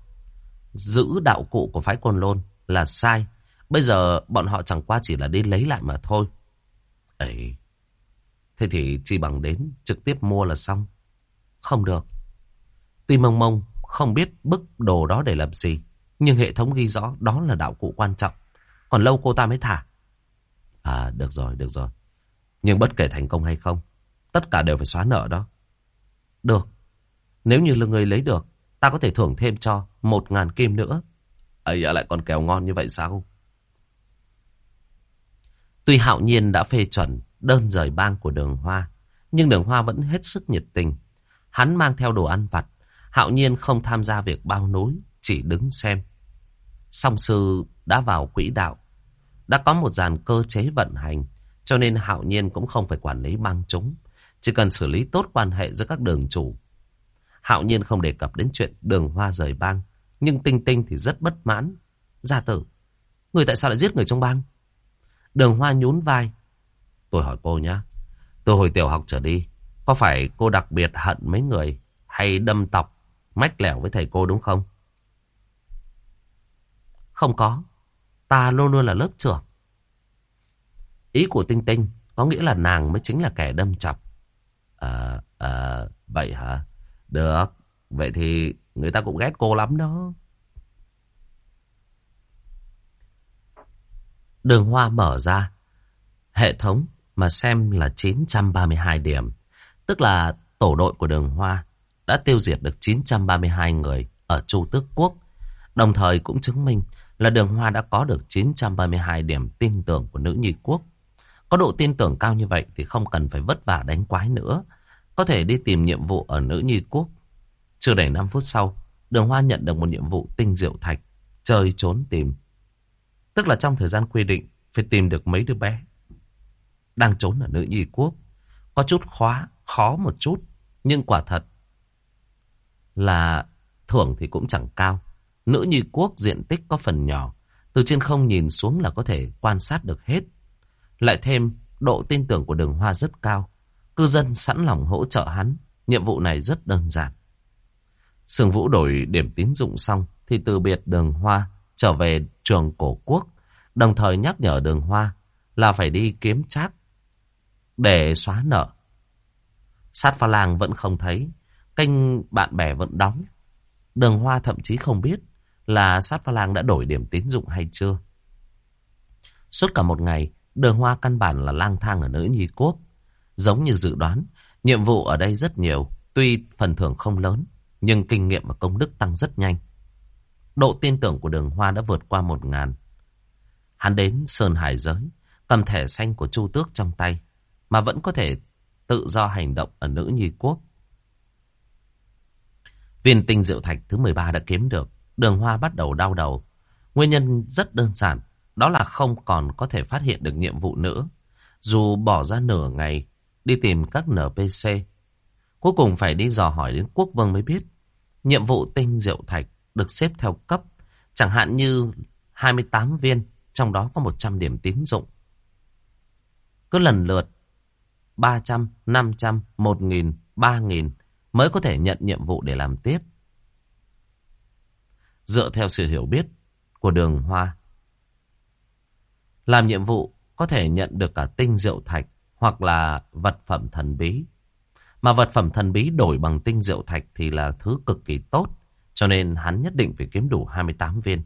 Giữ đạo cụ của phái Côn Lôn là sai. Bây giờ bọn họ chẳng qua chỉ là đi lấy lại mà thôi. Ấy, thế thì chỉ bằng đến trực tiếp mua là xong. Không được. Tuy mông mông không biết bức đồ đó để làm gì. Nhưng hệ thống ghi rõ đó là đạo cụ quan trọng. Còn lâu cô ta mới thả. À được rồi, được rồi. Nhưng bất kể thành công hay không, tất cả đều phải xóa nợ đó. Được. Nếu như là người lấy được, ta có thể thưởng thêm cho một ngàn kim nữa. ấy lại còn kèo ngon như vậy sao? Tuy hạo nhiên đã phê chuẩn đơn rời bang của đường hoa, nhưng đường hoa vẫn hết sức nhiệt tình. Hắn mang theo đồ ăn vặt, hạo nhiên không tham gia việc bao núi, chỉ đứng xem. Song sư đã vào quỹ đạo, đã có một dàn cơ chế vận hành, cho nên hạo nhiên cũng không phải quản lý băng chúng, chỉ cần xử lý tốt quan hệ giữa các đường chủ. Hạo nhiên không đề cập đến chuyện đường hoa rời bang, nhưng Tinh Tinh thì rất bất mãn. Gia tử, người tại sao lại giết người trong bang? Đường hoa nhún vai. Tôi hỏi cô nhé, từ hồi tiểu học trở đi, có phải cô đặc biệt hận mấy người hay đâm tọc, mách lẻo với thầy cô đúng không? Không có. Ta luôn luôn là lớp trưởng. Ý của Tinh Tinh có nghĩa là nàng mới chính là kẻ đâm chọc. À, à, vậy hả? Được. Vậy thì người ta cũng ghét cô lắm đó. Đường hoa mở ra. Hệ thống mà xem là 932 điểm. Tức là tổ đội của đường hoa đã tiêu diệt được 932 người ở Chu Tước Quốc. Đồng thời cũng chứng minh là đường hoa đã có được 932 điểm tin tưởng của nữ nhi quốc. Có độ tin tưởng cao như vậy thì không cần phải vất vả đánh quái nữa. Có thể đi tìm nhiệm vụ ở nữ nhi quốc. Chưa đầy 5 phút sau, đường hoa nhận được một nhiệm vụ tinh diệu thạch, chơi trốn tìm. Tức là trong thời gian quy định, phải tìm được mấy đứa bé. Đang trốn ở nữ nhi quốc. Có chút khóa, khó một chút, nhưng quả thật là thưởng thì cũng chẳng cao. Nữ nhi quốc diện tích có phần nhỏ, từ trên không nhìn xuống là có thể quan sát được hết. Lại thêm, độ tin tưởng của đường hoa rất cao. Cư dân sẵn lòng hỗ trợ hắn, nhiệm vụ này rất đơn giản. Sương Vũ đổi điểm tín dụng xong thì từ biệt đường hoa trở về trường cổ quốc, đồng thời nhắc nhở đường hoa là phải đi kiếm chát để xóa nợ. Sát pha lang vẫn không thấy, kênh bạn bè vẫn đóng. Đường hoa thậm chí không biết là sát pha lang đã đổi điểm tín dụng hay chưa. Suốt cả một ngày, đường hoa căn bản là lang thang ở nữ nhi quốc. Giống như dự đoán, nhiệm vụ ở đây rất nhiều, tuy phần thưởng không lớn, nhưng kinh nghiệm và công đức tăng rất nhanh. Độ tin tưởng của đường hoa đã vượt qua một ngàn. Hắn đến Sơn Hải Giới, cầm thẻ xanh của Chu Tước trong tay, mà vẫn có thể tự do hành động ở nữ nhi quốc. Viên tinh diệu thạch thứ 13 đã kiếm được, đường hoa bắt đầu đau đầu. Nguyên nhân rất đơn giản, đó là không còn có thể phát hiện được nhiệm vụ nữa. Dù bỏ ra nửa ngày đi tìm các NPC, cuối cùng phải đi dò hỏi đến quốc vương mới biết. Nhiệm vụ tinh diệu thạch được xếp theo cấp. Chẳng hạn như 28 viên, trong đó có 100 điểm tín dụng. Cứ lần lượt 300, 500, 1.000, 3.000 mới có thể nhận nhiệm vụ để làm tiếp. Dựa theo sự hiểu biết của đường hoa. Làm nhiệm vụ có thể nhận được cả tinh diệu thạch hoặc là vật phẩm thần bí. Mà vật phẩm thần bí đổi bằng tinh diệu thạch thì là thứ cực kỳ tốt. Cho nên hắn nhất định phải kiếm đủ 28 viên.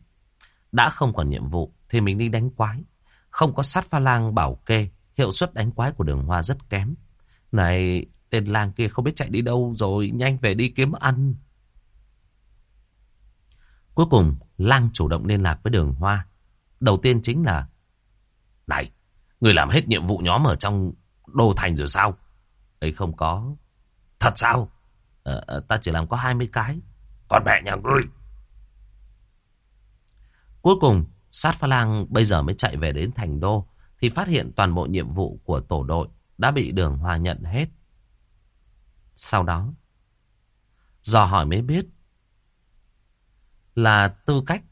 Đã không còn nhiệm vụ thì mình đi đánh quái. Không có sát pha lang bảo kê, hiệu suất đánh quái của đường hoa rất kém. Này, tên lang kia không biết chạy đi đâu rồi, nhanh về đi kiếm ăn. Cuối cùng, lang chủ động liên lạc với đường hoa. Đầu tiên chính là Này, người làm hết nhiệm vụ nhóm ở trong đô thành rồi sao? Ấy không có. Thật sao? Ờ, ờ ta chỉ làm có 20 cái. Con mẹ nhà ngươi. Cuối cùng, sát pha lang bây giờ mới chạy về đến thành đô. Thì phát hiện toàn bộ nhiệm vụ của tổ đội đã bị đường hoa nhận hết. Sau đó, dò hỏi mới biết là tư cách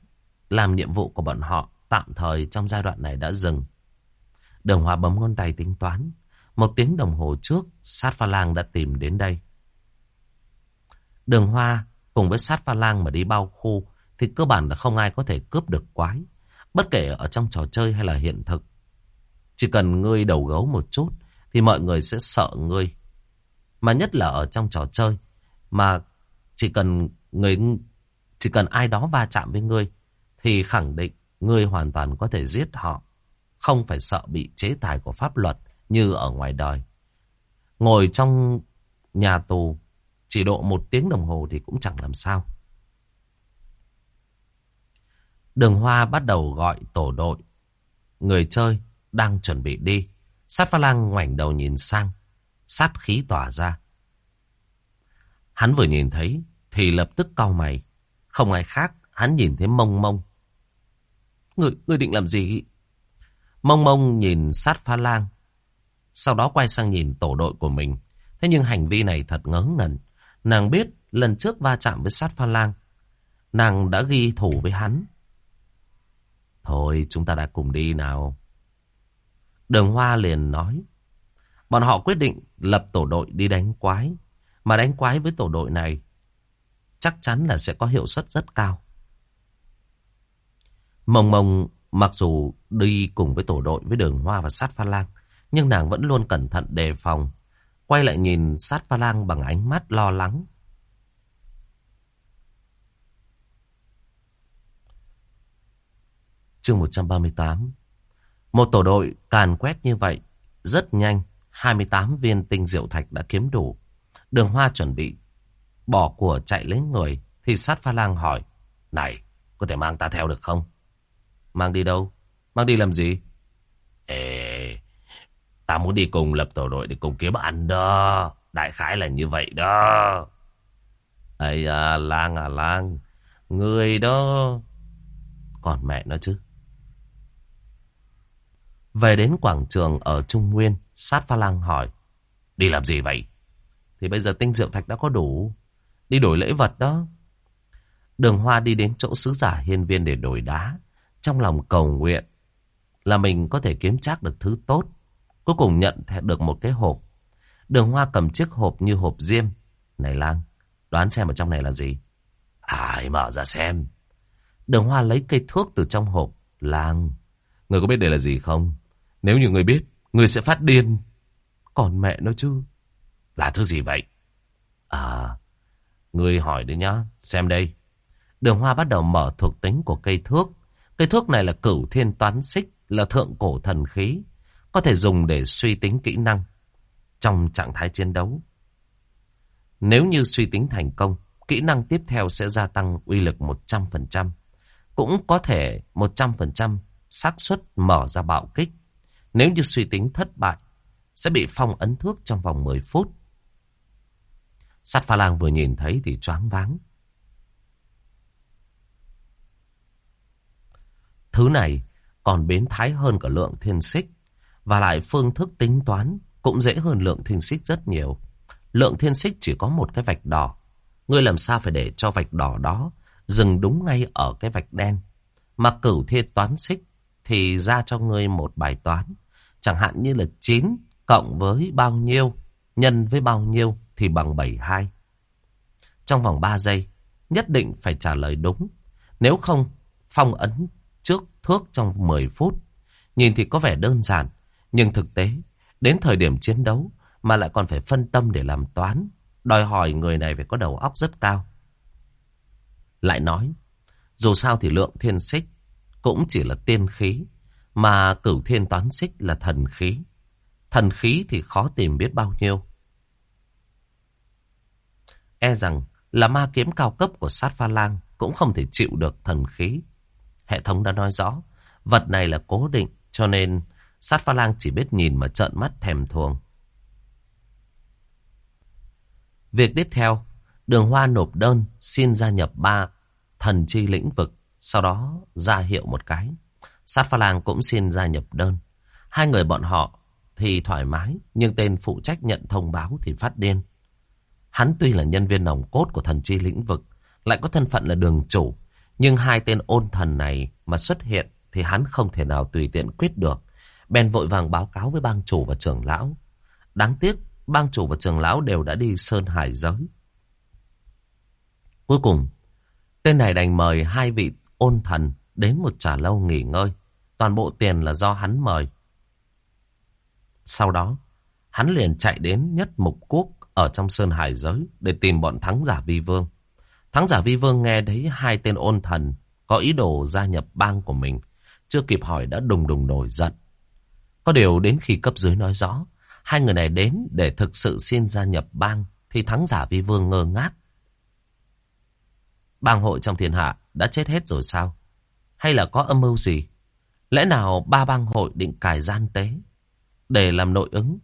làm nhiệm vụ của bọn họ tạm thời trong giai đoạn này đã dừng. Đường Hoa bấm ngón tay tính toán. Một tiếng đồng hồ trước, sát pha lang đã tìm đến đây. Đường Hoa cùng với sát pha lang mà đi bao khu thì cơ bản là không ai có thể cướp được quái. Bất kể ở trong trò chơi hay là hiện thực. Chỉ cần ngươi đầu gấu một chút thì mọi người sẽ sợ ngươi. Mà nhất là ở trong trò chơi mà chỉ cần người chỉ cần ai đó va chạm với ngươi, thì khẳng định ngươi hoàn toàn có thể giết họ. Không phải sợ bị chế tài của pháp luật như ở ngoài đời. Ngồi trong nhà tù, chỉ độ một tiếng đồng hồ thì cũng chẳng làm sao. Đường Hoa bắt đầu gọi tổ đội. Người chơi đang chuẩn bị đi. Sát pha lang ngoảnh đầu nhìn sang. Sát khí tỏa ra. Hắn vừa nhìn thấy thì lập tức cau mày. Không ai khác, hắn nhìn thấy mông mông. Người, người định làm gì? Mông mông nhìn sát pha lang. Sau đó quay sang nhìn tổ đội của mình. Thế nhưng hành vi này thật ngớ ngẩn. Nàng biết lần trước va chạm với sát pha lang. Nàng đã ghi thủ với hắn. Thôi chúng ta đã cùng đi nào. Đường Hoa liền nói. Bọn họ quyết định lập tổ đội đi đánh quái. Mà đánh quái với tổ đội này chắc chắn là sẽ có hiệu suất rất cao. Mông mông mặc dù đi cùng với tổ đội với đường hoa và sát pha lang, nhưng nàng vẫn luôn cẩn thận đề phòng, quay lại nhìn sát pha lang bằng ánh mắt lo lắng. Chương 138 Một tổ đội càn quét như vậy, rất nhanh, 28 viên tinh diệu thạch đã kiếm đủ. Đường hoa chuẩn bị bỏ của chạy lấy người, thì sát pha lang hỏi, Này, có thể mang ta theo được không? Mang đi đâu? Mang đi làm gì? Ê, ta muốn đi cùng lập tổ đội để cùng kiếm ăn đó. Đại khái là như vậy đó. Ây à, lang à lang, người đó... Còn mẹ nó chứ. Về đến quảng trường ở Trung Nguyên, sát pha lang hỏi, đi làm gì vậy? Thì bây giờ tinh diệu thạch đã có đủ. Đi đổi lễ vật đó. Đường Hoa đi đến chỗ sứ giả hiên viên để đổi đá. Trong lòng cầu nguyện là mình có thể kiếm chắc được thứ tốt. Cuối cùng nhận được một cái hộp. Đường Hoa cầm chiếc hộp như hộp diêm. Này lang, đoán xem ở trong này là gì? À, mở ra xem. Đường Hoa lấy cây thuốc từ trong hộp. Lang, người có biết đây là gì không? Nếu như người biết, người sẽ phát điên. Còn mẹ nó chứ. Là thứ gì vậy? À, Ngươi hỏi đấy nhá, xem đây. Đường Hoa bắt đầu mở thuộc tính của cây thuốc. Cây thuốc này là cửu thiên toán xích, là thượng cổ thần khí. Có thể dùng để suy tính kỹ năng trong trạng thái chiến đấu. Nếu như suy tính thành công, kỹ năng tiếp theo sẽ gia tăng uy lực 100%. Cũng có thể 100% xác suất mở ra bạo kích. Nếu như suy tính thất bại, sẽ bị phong ấn thuốc trong vòng 10 phút. Sát pha lang vừa nhìn thấy thì choáng váng. Thứ này còn biến thái hơn cả lượng thiên xích. Và lại phương thức tính toán cũng dễ hơn lượng thiên xích rất nhiều. Lượng thiên xích chỉ có một cái vạch đỏ. Ngươi làm sao phải để cho vạch đỏ đó dừng đúng ngay ở cái vạch đen. Mà cửu thiên toán xích thì ra cho ngươi một bài toán. Chẳng hạn như là 9 cộng với bao nhiêu, nhân với bao nhiêu thì bằng 72. Trong vòng 3 giây, nhất định phải trả lời đúng. Nếu không, phong ấn trước thước trong 10 phút. Nhìn thì có vẻ đơn giản, nhưng thực tế, đến thời điểm chiến đấu mà lại còn phải phân tâm để làm toán, đòi hỏi người này phải có đầu óc rất cao. Lại nói, dù sao thì lượng thiên xích cũng chỉ là tiên khí, mà cửu thiên toán xích là thần khí. Thần khí thì khó tìm biết bao nhiêu. E rằng là ma kiếm cao cấp của sát pha lang cũng không thể chịu được thần khí. Hệ thống đã nói rõ, vật này là cố định, cho nên sát pha lang chỉ biết nhìn mà trợn mắt thèm thuồng. Việc tiếp theo, đường hoa nộp đơn xin gia nhập ba thần chi lĩnh vực, sau đó ra hiệu một cái. Sát pha lang cũng xin gia nhập đơn. Hai người bọn họ thì thoải mái, nhưng tên phụ trách nhận thông báo thì phát điên. Hắn tuy là nhân viên nòng cốt của thần chi lĩnh vực, lại có thân phận là đường chủ, nhưng hai tên ôn thần này mà xuất hiện thì hắn không thể nào tùy tiện quyết được. Bèn vội vàng báo cáo với bang chủ và trưởng lão. Đáng tiếc, bang chủ và trưởng lão đều đã đi sơn hải giới. Cuối cùng, tên này đành mời hai vị ôn thần đến một trà lâu nghỉ ngơi. Toàn bộ tiền là do hắn mời. Sau đó, hắn liền chạy đến nhất mục quốc ở trong sơn hải giới để tìm bọn thắng giả vi vương. Thắng giả vi vương nghe thấy hai tên ôn thần có ý đồ gia nhập bang của mình. Chưa kịp hỏi đã đùng đùng nổi giận. Có điều đến khi cấp dưới nói rõ, hai người này đến để thực sự xin gia nhập bang, thì thắng giả vi vương ngơ ngác. Bang hội trong thiên hạ đã chết hết rồi sao? Hay là có âm mưu gì? Lẽ nào ba bang hội định cài gian tế để làm nội ứng?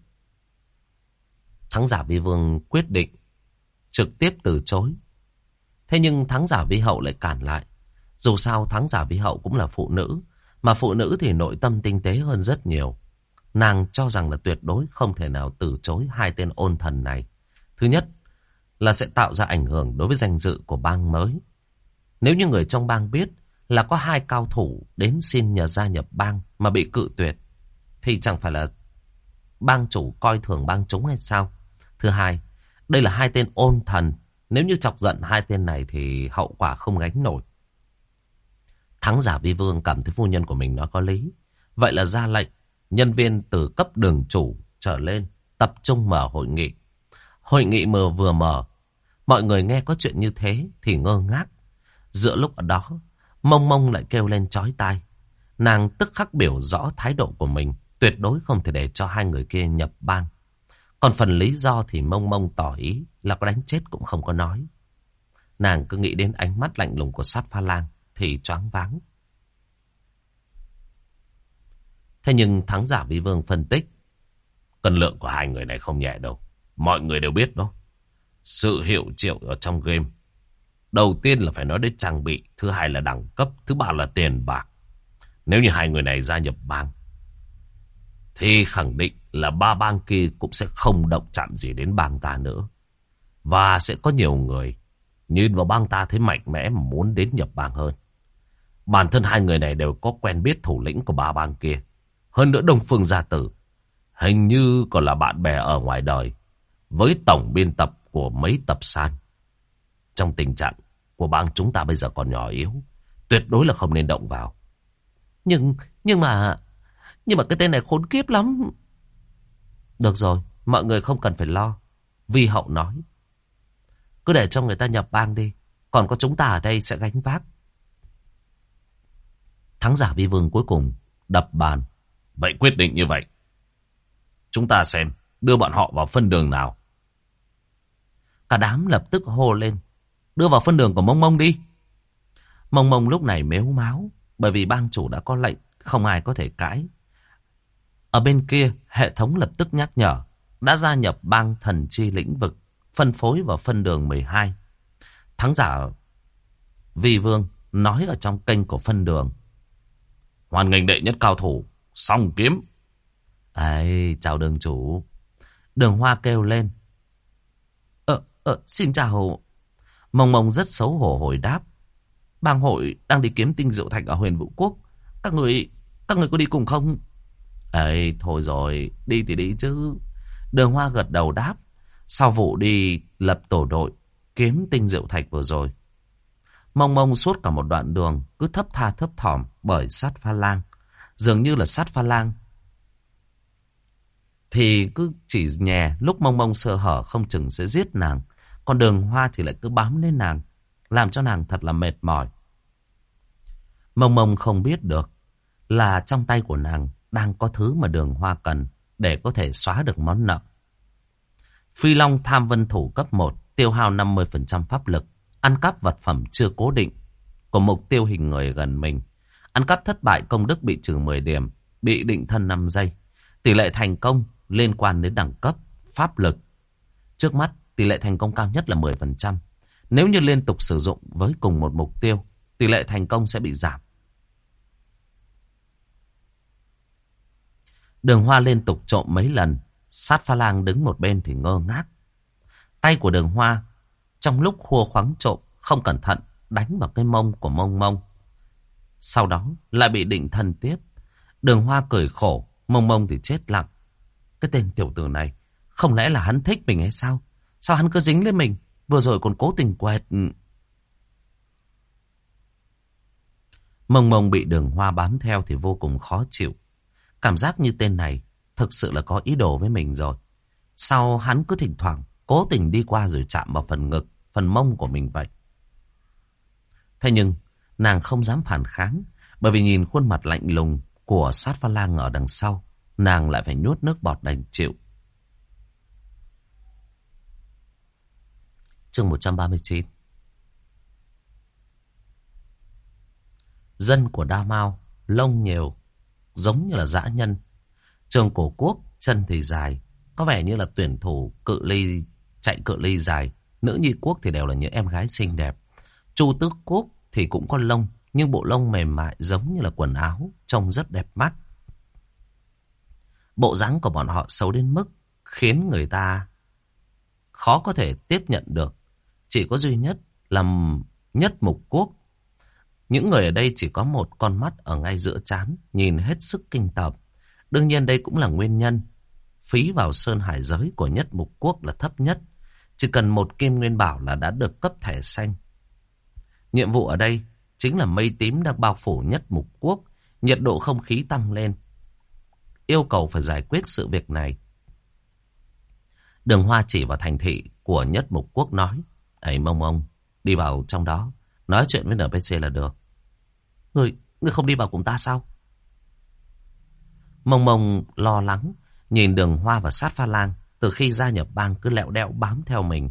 Thắng giả vi vương quyết định trực tiếp từ chối. Thế nhưng thắng giả vi hậu lại cản lại. Dù sao thắng giả vi hậu cũng là phụ nữ, mà phụ nữ thì nội tâm tinh tế hơn rất nhiều. Nàng cho rằng là tuyệt đối không thể nào từ chối hai tên ôn thần này. Thứ nhất là sẽ tạo ra ảnh hưởng đối với danh dự của bang mới. Nếu như người trong bang biết là có hai cao thủ đến xin nhờ gia nhập bang mà bị cự tuyệt, thì chẳng phải là bang chủ coi thường bang chúng hay sao? Thứ hai, đây là hai tên ôn thần. Nếu như chọc giận hai tên này thì hậu quả không gánh nổi. Thắng giả vi vương cảm thấy phu nhân của mình nói có lý. Vậy là ra lệnh, nhân viên từ cấp đường chủ trở lên tập trung mở hội nghị. Hội nghị mở vừa mở, mọi người nghe có chuyện như thế thì ngơ ngác. Giữa lúc ở đó, mông mông lại kêu lên chói tai. Nàng tức khắc biểu rõ thái độ của mình, tuyệt đối không thể để cho hai người kia nhập bang. Còn phần lý do thì mông mông tỏ ý là có đánh chết cũng không có nói. Nàng cứ nghĩ đến ánh mắt lạnh lùng của sát pha lang thì choáng váng. Thế nhưng thắng giả vi vương phân tích. Cân lượng của hai người này không nhẹ đâu. Mọi người đều biết đó. Sự hiệu triệu ở trong game. Đầu tiên là phải nói đến trang bị. Thứ hai là đẳng cấp. Thứ ba là tiền bạc. Nếu như hai người này gia nhập bang. Thì khẳng định là ba bang kia cũng sẽ không động chạm gì đến bang ta nữa. Và sẽ có nhiều người nhìn vào bang ta thấy mạnh mẽ mà muốn đến nhập bang hơn. Bản thân hai người này đều có quen biết thủ lĩnh của ba bang kia. Hơn nữa Đông Phương Gia Tử. Hình như còn là bạn bè ở ngoài đời. Với tổng biên tập của mấy tập san. Trong tình trạng của bang chúng ta bây giờ còn nhỏ yếu. Tuyệt đối là không nên động vào. Nhưng, nhưng mà... Nhưng mà cái tên này khốn kiếp lắm. Được rồi, mọi người không cần phải lo. Vi hậu nói. Cứ để cho người ta nhập bang đi. Còn có chúng ta ở đây sẽ gánh vác. Thắng giả vi vương cuối cùng đập bàn. Vậy quyết định như vậy. Chúng ta xem đưa bọn họ vào phân đường nào. Cả đám lập tức hô lên. Đưa vào phân đường của mông mông đi. Mông mông lúc này mếu máu. Bởi vì bang chủ đã có lệnh. Không ai có thể cãi. Ở bên kia, hệ thống lập tức nhắc nhở. Đã gia nhập bang thần chi lĩnh vực. Phân phối vào phân đường 12. Thắng giả Vi Vương nói ở trong kênh của phân đường. Hoàn ngành đệ nhất cao thủ, song kiếm. Ấy, chào đường chủ. Đường hoa kêu lên. Ờ, ờ, xin chào. Mông mông rất xấu hổ hồi đáp. bang hội đang đi kiếm tinh diệu thạch ở huyền vũ quốc. Các người, các người có đi cùng không? Ê, thôi rồi, đi thì đi chứ. Đường Hoa gật đầu đáp. Sau vụ đi lập tổ đội, kiếm tinh diệu thạch vừa rồi. Mông mông suốt cả một đoạn đường, cứ thấp tha thấp thỏm bởi sát pha lang. Dường như là sát pha lang. Thì cứ chỉ nhè, lúc mông mông sơ hở không chừng sẽ giết nàng. Còn đường hoa thì lại cứ bám lên nàng, làm cho nàng thật là mệt mỏi. Mông mông không biết được là trong tay của nàng đang có thứ mà đường hoa cần để có thể xóa được món nợ. Phi Long tham vân thủ cấp 1, tiêu hao 50% pháp lực, ăn cắp vật phẩm chưa cố định của mục tiêu hình người gần mình. Ăn cắp thất bại công đức bị trừ 10 điểm, bị định thân 5 giây. Tỷ lệ thành công liên quan đến đẳng cấp, pháp lực. Trước mắt, tỷ lệ thành công cao nhất là 10%. Nếu như liên tục sử dụng với cùng một mục tiêu, tỷ lệ thành công sẽ bị giảm. Đường Hoa liên tục trộm mấy lần, sát pha lang đứng một bên thì ngơ ngác. Tay của đường Hoa trong lúc khua khoáng trộm không cẩn thận đánh vào cái mông của mông mông. Sau đó lại bị định thân tiếp. Đường Hoa cười khổ, mông mông thì chết lặng. Cái tên tiểu tử này, không lẽ là hắn thích mình hay sao? Sao hắn cứ dính lên mình? Vừa rồi còn cố tình quẹt. Mông mông bị đường hoa bám theo thì vô cùng khó chịu. Cảm giác như tên này thực sự là có ý đồ với mình rồi. Sao hắn cứ thỉnh thoảng cố tình đi qua rồi chạm vào phần ngực, phần mông của mình vậy? Thế nhưng, nàng không dám phản kháng, bởi vì nhìn khuôn mặt lạnh lùng của sát pha lang ở đằng sau, nàng lại phải nuốt nước bọt đành chịu. chương 139 Dân của Đa Mao, lông nhiều, giống như là dã nhân. Trường cổ quốc, chân thì dài, có vẻ như là tuyển thủ cự ly, chạy cự ly dài. Nữ nhi quốc thì đều là những em gái xinh đẹp. Chu tước quốc thì cũng có lông, nhưng bộ lông mềm mại giống như là quần áo, trông rất đẹp mắt. Bộ dáng của bọn họ xấu đến mức khiến người ta khó có thể tiếp nhận được. Chỉ có duy nhất là nhất mục quốc. Những người ở đây chỉ có một con mắt ở ngay giữa chán, nhìn hết sức kinh tởm. Đương nhiên đây cũng là nguyên nhân. Phí vào sơn hải giới của nhất mục quốc là thấp nhất. Chỉ cần một kim nguyên bảo là đã được cấp thẻ xanh. Nhiệm vụ ở đây chính là mây tím đang bao phủ nhất mục quốc. Nhiệt độ không khí tăng lên. Yêu cầu phải giải quyết sự việc này. Đường Hoa chỉ vào thành thị của nhất mục quốc nói. Ấy mông ông đi vào trong đó, nói chuyện với NPC là được. Người, người không đi vào cùng ta sao? Mông mông lo lắng, nhìn đường hoa và sát pha lang, từ khi gia nhập bang cứ lẹo đẹo bám theo mình.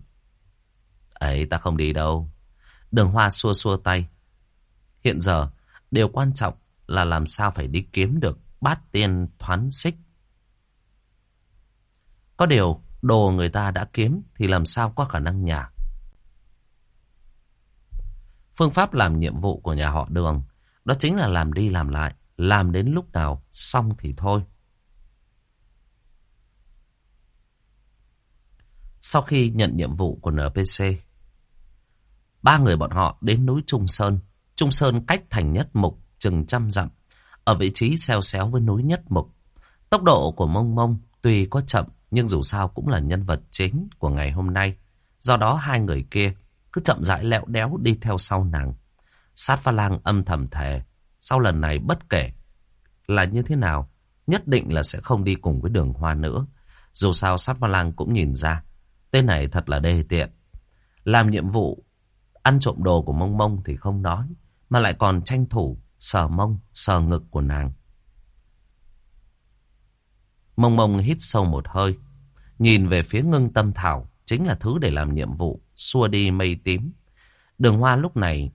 Ấy ta không đi đâu. Đường hoa xua xua tay. Hiện giờ, điều quan trọng là làm sao phải đi kiếm được bát tiên thoán xích. Có điều, đồ người ta đã kiếm thì làm sao có khả năng nhả. Phương pháp làm nhiệm vụ của nhà họ đường đó chính là làm đi làm lại, làm đến lúc nào xong thì thôi. Sau khi nhận nhiệm vụ của NPC, ba người bọn họ đến núi Trung Sơn. Trung Sơn cách thành nhất mục chừng trăm dặm, ở vị trí xeo xéo với núi nhất mục. Tốc độ của mông mông tuy có chậm nhưng dù sao cũng là nhân vật chính của ngày hôm nay. Do đó hai người kia cứ chậm rãi lẹo đéo đi theo sau nàng. Sát pha lang âm thầm thề, sau lần này bất kể là như thế nào, nhất định là sẽ không đi cùng với đường hoa nữa. Dù sao sát pha lang cũng nhìn ra, tên này thật là đê tiện. Làm nhiệm vụ, ăn trộm đồ của mông mông thì không nói, mà lại còn tranh thủ sờ mông, sờ ngực của nàng. Mông mông hít sâu một hơi, nhìn về phía ngưng tâm thảo, chính là thứ để làm nhiệm vụ, xua đi mây tím. Đường hoa lúc này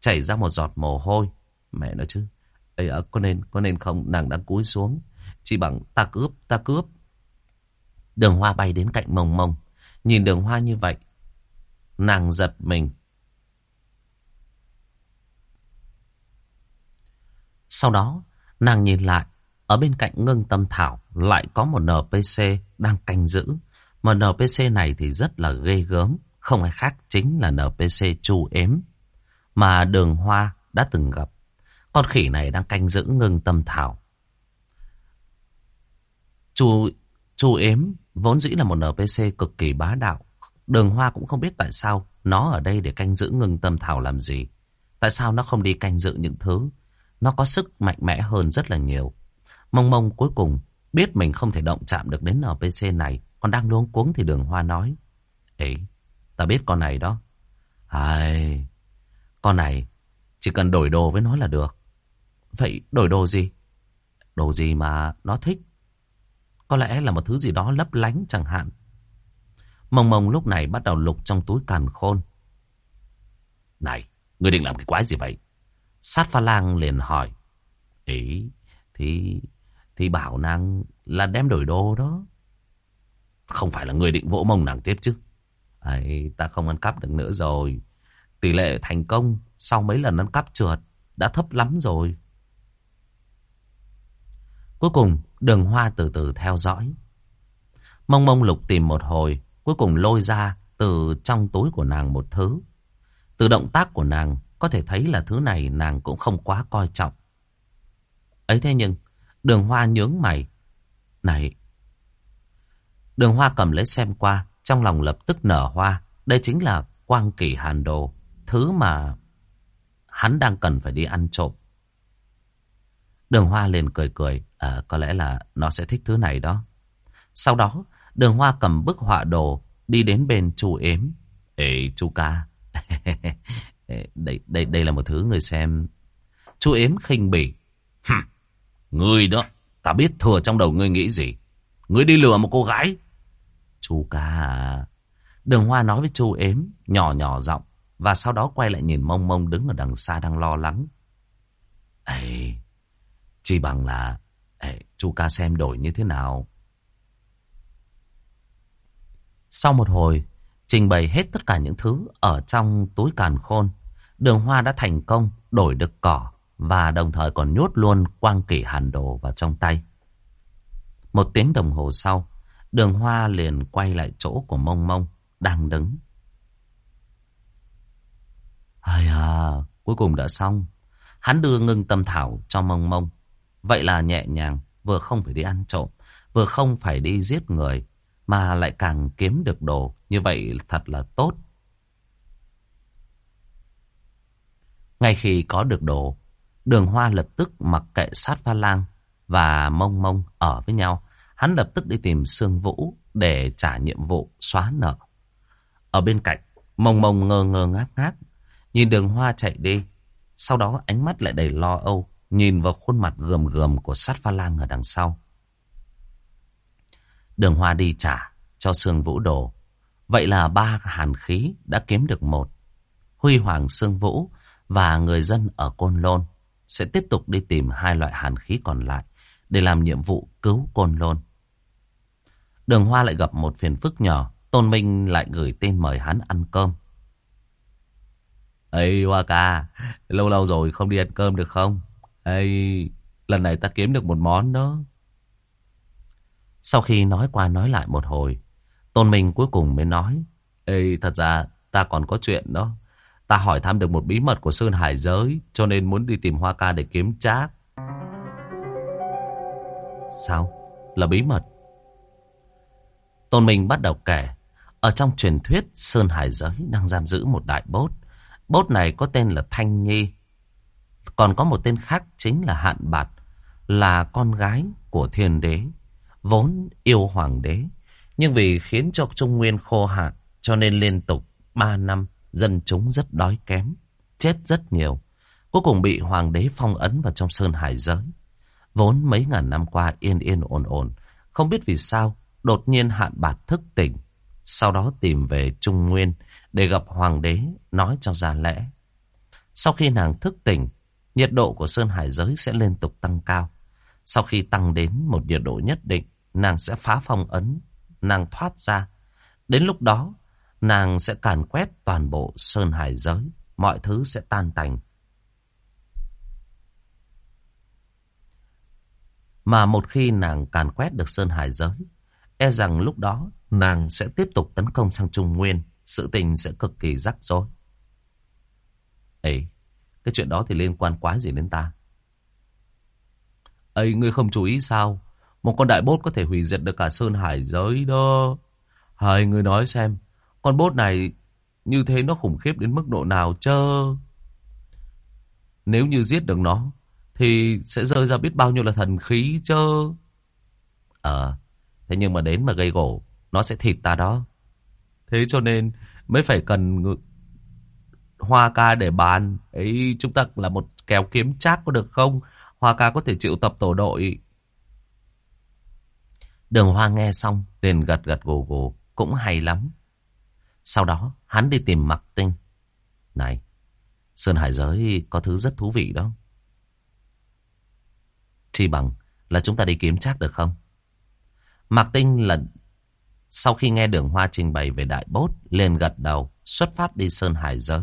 chảy ra một giọt mồ hôi. Mẹ nói chứ, Ê, à, có nên có nên không, nàng đang cúi xuống. Chỉ bằng ta cướp, ta cướp. Đường hoa bay đến cạnh mông mông. Nhìn đường hoa như vậy, nàng giật mình. Sau đó, nàng nhìn lại, ở bên cạnh ngưng tâm thảo lại có một NPC đang canh giữ. Mà NPC này thì rất là ghê gớm, không ai khác chính là NPC chu ếm. mà đường hoa đã từng gặp. Con khỉ này đang canh giữ ngưng tâm thảo. Chu, chu ếm vốn dĩ là một NPC cực kỳ bá đạo. Đường hoa cũng không biết tại sao nó ở đây để canh giữ ngưng tâm thảo làm gì. Tại sao nó không đi canh giữ những thứ nó có sức mạnh mẽ hơn rất là nhiều. Mông mông cuối cùng biết mình không thể động chạm được đến NPC này. Còn đang luống cuống thì đường hoa nói. Ấy, ta biết con này đó. Ai, con này chỉ cần đổi đồ với nó là được. Vậy đổi đồ gì? Đồ gì mà nó thích? Có lẽ là một thứ gì đó lấp lánh chẳng hạn. Mông mông lúc này bắt đầu lục trong túi càn khôn. Này, ngươi định làm cái quái gì vậy? Sát pha lang liền hỏi. Ý, thì, thì bảo nàng là đem đổi đồ đó. Không phải là người định vỗ mông nàng tiếp chứ. Ấy, ta không ăn cắp được nữa rồi. Tỷ lệ thành công sau mấy lần ăn cắp trượt đã thấp lắm rồi. Cuối cùng, đường hoa từ từ theo dõi. Mông mông lục tìm một hồi, cuối cùng lôi ra từ trong túi của nàng một thứ. Từ động tác của nàng, có thể thấy là thứ này nàng cũng không quá coi trọng. Ấy thế nhưng, đường hoa nhướng mày. Này, đường hoa cầm lấy xem qua, trong lòng lập tức nở hoa. Đây chính là quang kỳ hàn đồ, thứ mà hắn đang cần phải đi ăn trộm. Đường hoa liền cười cười, à, có lẽ là nó sẽ thích thứ này đó. Sau đó, đường hoa cầm bức họa đồ, đi đến bên chu ếm. Ê, chu ca, đây, đây, đây là một thứ người xem. Chú ếm khinh bỉ. Ngươi đó, ta biết thừa trong đầu ngươi nghĩ gì. Ngươi đi lừa một cô gái. Chú ca à. Đường Hoa nói với chú ếm, nhỏ nhỏ giọng Và sau đó quay lại nhìn mông mông đứng ở đằng xa đang lo lắng. Ê, chỉ bằng là ê, chú ca xem đổi như thế nào. Sau một hồi, trình bày hết tất cả những thứ ở trong túi càn khôn. Đường Hoa đã thành công đổi được cỏ và đồng thời còn nhốt luôn quang kỷ hàn đồ vào trong tay. Một tiếng đồng hồ sau, đường Hoa liền quay lại chỗ của mông mông đang đứng. Ai à, cuối cùng đã xong. Hắn đưa ngưng tâm thảo cho mông mông. Vậy là nhẹ nhàng, vừa không phải đi ăn trộm, vừa không phải đi giết người, mà lại càng kiếm được đồ. Như vậy thật là tốt. Ngay khi có được đồ, đường hoa lập tức mặc kệ sát pha lang và mông mông ở với nhau. Hắn lập tức đi tìm Sương Vũ để trả nhiệm vụ xóa nợ. Ở bên cạnh, mông mông ngơ ngơ ngác ngác, nhìn đường hoa chạy đi. Sau đó ánh mắt lại đầy lo âu, nhìn vào khuôn mặt gườm gườm của sát pha lang ở đằng sau. Đường hoa đi trả cho Sương Vũ đồ. Vậy là ba hàn khí đã kiếm được một. Huy Hoàng Sương Vũ và người dân ở Côn Lôn sẽ tiếp tục đi tìm hai loại hàn khí còn lại để làm nhiệm vụ cứu Côn Lôn. Đường Hoa lại gặp một phiền phức nhỏ, Tôn Minh lại gửi tên mời hắn ăn cơm. Ê Hoa ca, lâu lâu rồi không đi ăn cơm được không? Ê, lần này ta kiếm được một món đó. Sau khi nói qua nói lại một hồi, Tôn Minh cuối cùng mới nói, Ê, thật ra ta còn có chuyện đó. Ta hỏi thăm được một bí mật của Sơn Hải giới, cho nên muốn đi tìm Hoa ca để kiếm trác. Sao? Là bí mật? Tôn Minh bắt đầu kể. Ở trong truyền thuyết, Sơn Hải giới đang giam giữ một đại bốt. Bốt này có tên là Thanh Nhi. Còn có một tên khác chính là Hạn Bạt, là con gái của thiên đế, vốn yêu hoàng đế. Nhưng vì khiến cho Trung Nguyên khô hạn, cho nên liên tục 3 năm dân chúng rất đói kém, chết rất nhiều. Cuối cùng bị hoàng đế phong ấn vào trong sơn hải giới. Vốn mấy ngàn năm qua yên yên ổn ổn, không biết vì sao đột nhiên hạn bạt thức tỉnh. Sau đó tìm về Trung Nguyên để gặp hoàng đế nói cho ra lẽ. Sau khi nàng thức tỉnh, nhiệt độ của sơn hải giới sẽ liên tục tăng cao. Sau khi tăng đến một nhiệt độ nhất định, nàng sẽ phá phong ấn, nàng thoát ra. Đến lúc đó, nàng sẽ càn quét toàn bộ sơn hải giới, mọi thứ sẽ tan tành. Mà một khi nàng càn quét được sơn hải giới, e rằng lúc đó nàng sẽ tiếp tục tấn công sang Trung Nguyên, sự tình sẽ cực kỳ rắc rối. Ấy, cái chuyện đó thì liên quan quá gì đến ta? Ấy, ngươi không chú ý sao? Một con đại bốt có thể hủy diệt được cả sơn hải giới đó. Hai người nói xem, con bốt này như thế nó khủng khiếp đến mức độ nào chơ? Nếu như giết được nó, thì sẽ rơi ra biết bao nhiêu là thần khí chơ. Ờ, thế nhưng mà đến mà gây gỗ, nó sẽ thịt ta đó. Thế cho nên mới phải cần hoa ca để bàn. Ấy, chúng ta là một kéo kiếm chắc có được không? Hoa ca có thể triệu tập tổ đội. Đường Hoa nghe xong, liền gật gật gù gù, cũng hay lắm. Sau đó, hắn đi tìm Mặc Tinh. Này, Sơn Hải Giới có thứ rất thú vị đó. Chi bằng là chúng ta đi kiếm chắc được không? Mạc Tinh lần sau khi nghe đường hoa trình bày về đại bốt, liền gật đầu, xuất phát đi Sơn Hải Giới.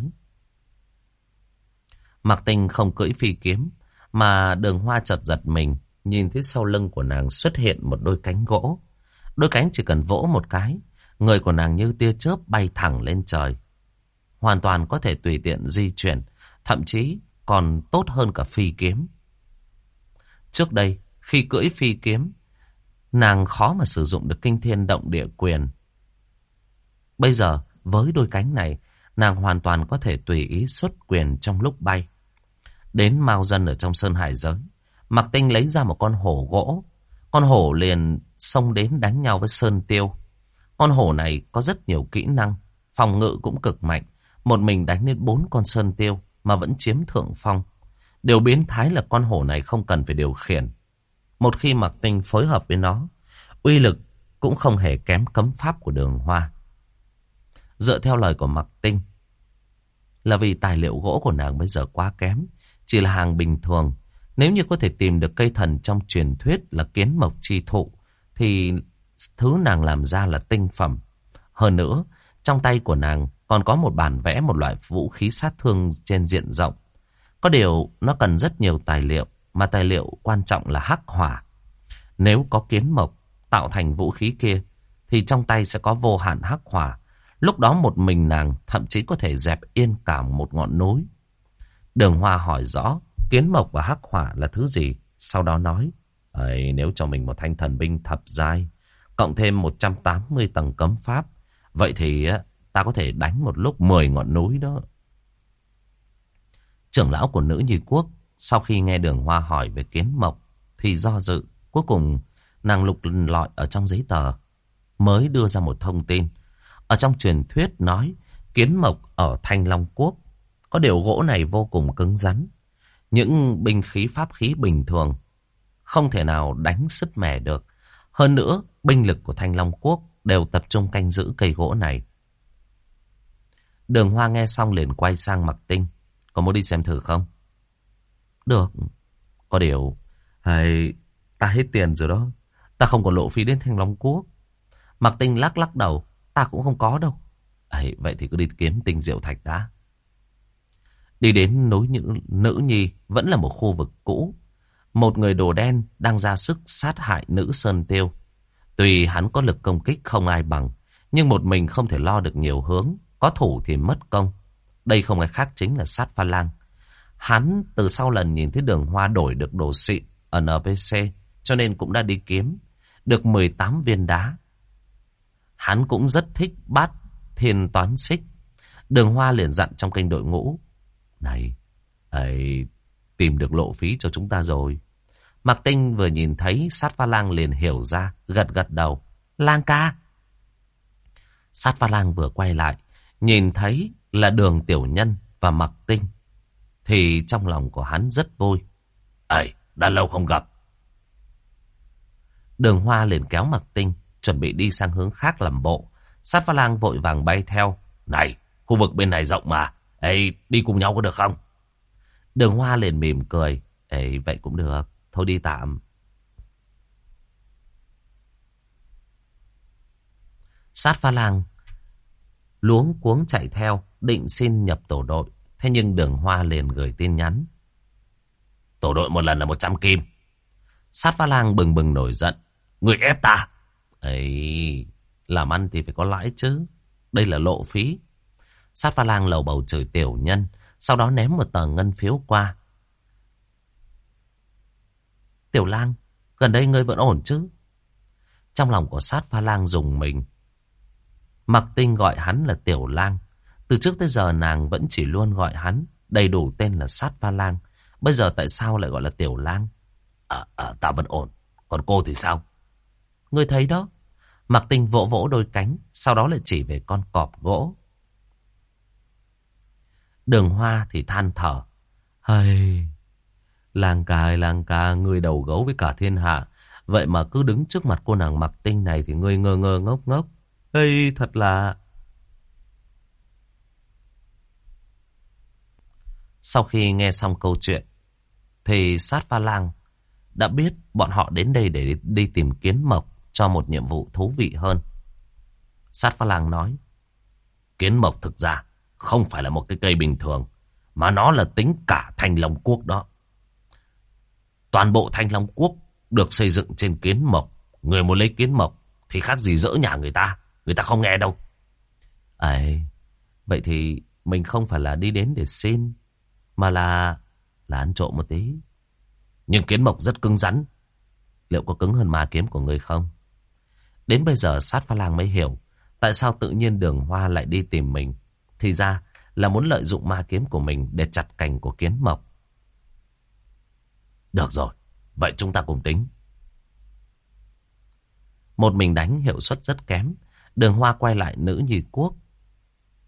Mạc Tinh không cưỡi phi kiếm, mà đường hoa chợt giật mình, nhìn thấy sau lưng của nàng xuất hiện một đôi cánh gỗ. Đôi cánh chỉ cần vỗ một cái, người của nàng như tia chớp bay thẳng lên trời. Hoàn toàn có thể tùy tiện di chuyển, thậm chí còn tốt hơn cả phi kiếm. Trước đây, khi cưỡi phi kiếm, nàng khó mà sử dụng được kinh thiên động địa quyền. Bây giờ, với đôi cánh này, nàng hoàn toàn có thể tùy ý xuất quyền trong lúc bay. Đến Mao Dân ở trong Sơn Hải Giới, Mạc Tinh lấy ra một con hổ gỗ. Con hổ liền xông đến đánh nhau với Sơn Tiêu. Con hổ này có rất nhiều kỹ năng, phòng ngự cũng cực mạnh. Một mình đánh đến bốn con Sơn Tiêu mà vẫn chiếm thượng phong. Điều biến thái là con hổ này không cần phải điều khiển. Một khi mặc Tinh phối hợp với nó, uy lực cũng không hề kém cấm pháp của đường hoa. Dựa theo lời của mặc Tinh, là vì tài liệu gỗ của nàng bây giờ quá kém, chỉ là hàng bình thường. Nếu như có thể tìm được cây thần trong truyền thuyết là kiến mộc chi thụ, thì thứ nàng làm ra là tinh phẩm. Hơn nữa, trong tay của nàng còn có một bản vẽ một loại vũ khí sát thương trên diện rộng. Có điều nó cần rất nhiều tài liệu, mà tài liệu quan trọng là hắc hỏa. Nếu có kiến mộc tạo thành vũ khí kia, thì trong tay sẽ có vô hạn hắc hỏa. Lúc đó một mình nàng thậm chí có thể dẹp yên cả một ngọn núi. Đường Hoa hỏi rõ kiến mộc và hắc hỏa là thứ gì, sau đó nói, ấy nếu cho mình một thanh thần binh thập giai, cộng thêm 180 tầng cấm pháp, vậy thì ta có thể đánh một lúc 10 ngọn núi đó. Trưởng lão của nữ nhi quốc sau khi nghe đường hoa hỏi về kiến mộc thì do dự. Cuối cùng nàng lục lọi ở trong giấy tờ mới đưa ra một thông tin. Ở trong truyền thuyết nói kiến mộc ở Thanh Long Quốc có điều gỗ này vô cùng cứng rắn. Những binh khí pháp khí bình thường không thể nào đánh sứt mẻ được. Hơn nữa, binh lực của Thanh Long Quốc đều tập trung canh giữ cây gỗ này. Đường Hoa nghe xong liền quay sang Mặc Tinh. Có muốn đi xem thử không? Được. Có điều, hay ta hết tiền rồi đó. Ta không có lộ phí đến Thanh Long Quốc. Mặc Tinh lắc lắc đầu. Ta cũng không có đâu. Ấy, vậy thì cứ đi kiếm tinh diệu thạch đã. Đi đến núi nữ, nữ nhi vẫn là một khu vực cũ. Một người đồ đen đang ra sức sát hại nữ Sơn Tiêu. Tuy hắn có lực công kích không ai bằng, nhưng một mình không thể lo được nhiều hướng. Có thủ thì mất công. Đây không ai khác chính là sát pha lang. Hắn từ sau lần nhìn thấy đường hoa đổi được đồ xịn ở NPC, cho nên cũng đã đi kiếm, được 18 viên đá. Hắn cũng rất thích bát thiên toán xích. Đường hoa liền dặn trong kênh đội ngũ. Này, ấy, tìm được lộ phí cho chúng ta rồi. Mạc Tinh vừa nhìn thấy sát pha lang liền hiểu ra, gật gật đầu. Lang ca. Sát pha lang vừa quay lại, nhìn thấy là đường tiểu nhân và Mạc Tinh thì trong lòng của hắn rất vui. Ây, đã lâu không gặp. Đường Hoa liền kéo Mặc Tinh, chuẩn bị đi sang hướng khác làm bộ. Sát pha lang vội vàng bay theo. Này, khu vực bên này rộng mà. Ê, đi cùng nhau có được không? Đường Hoa liền mỉm cười. Ê, vậy cũng được. Thôi đi tạm. Sát pha lang luống cuống chạy theo, định xin nhập tổ đội. Thế nhưng đường hoa liền gửi tin nhắn. Tổ đội một lần là một trăm kim. Sát pha lang bừng bừng nổi giận. Người ép ta. ấy làm ăn thì phải có lãi chứ. Đây là lộ phí. Sát pha lang lầu bầu trời tiểu nhân. Sau đó ném một tờ ngân phiếu qua. Tiểu lang, gần đây ngươi vẫn ổn chứ? Trong lòng của sát pha lang dùng mình. Mặc tinh gọi hắn là tiểu lang. Từ trước tới giờ nàng vẫn chỉ luôn gọi hắn đầy đủ tên là sát pha lang. Bây giờ tại sao lại gọi là tiểu lang? À, à, ta vẫn ổn. Còn cô thì sao? Ngươi thấy đó. Mặc tinh vỗ vỗ đôi cánh. Sau đó lại chỉ về con cọp gỗ. Đường hoa thì than thở. Hây, Làng ca ơi làng ca, người đầu gấu với cả thiên hạ. Vậy mà cứ đứng trước mặt cô nàng mặc tinh này thì ngươi ngơ ngơ ngốc ngốc. Ây, thật là... Sau khi nghe xong câu chuyện, thì sát pha lang đã biết bọn họ đến đây để đi tìm kiến mộc cho một nhiệm vụ thú vị hơn. Sát pha lang nói, kiến mộc thực ra không phải là một cái cây bình thường, mà nó là tính cả thanh long quốc đó. Toàn bộ thanh long quốc được xây dựng trên kiến mộc. Người muốn lấy kiến mộc thì khác gì dỡ nhà người ta. Người ta không nghe đâu. Ấy, vậy thì mình không phải là đi đến để xin, mà là là ăn trộm một tí. Nhưng kiến mộc rất cứng rắn. Liệu có cứng hơn ma kiếm của người không? Đến bây giờ sát pha lang mới hiểu tại sao tự nhiên đường hoa lại đi tìm mình. Thì ra là muốn lợi dụng ma kiếm của mình để chặt cành của kiến mộc. Được rồi, vậy chúng ta cùng tính. Một mình đánh hiệu suất rất kém. Đường Hoa quay lại nữ nhi quốc.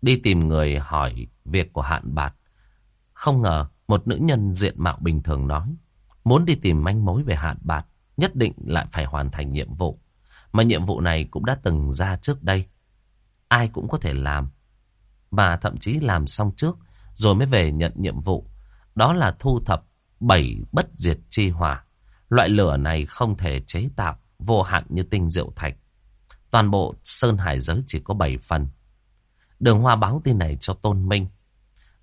Đi tìm người hỏi việc của hạn bạc. Không ngờ một nữ nhân diện mạo bình thường nói. Muốn đi tìm manh mối về hạn bạc. Nhất định lại phải hoàn thành nhiệm vụ. Mà nhiệm vụ này cũng đã từng ra trước đây. Ai cũng có thể làm. Mà thậm chí làm xong trước. Rồi mới về nhận nhiệm vụ. Đó là thu thập bảy bất diệt chi hỏa. Loại lửa này không thể chế tạo, vô hạn như tinh diệu thạch. Toàn bộ Sơn Hải giới chỉ có bảy phần. Đường Hoa báo tin này cho Tôn Minh.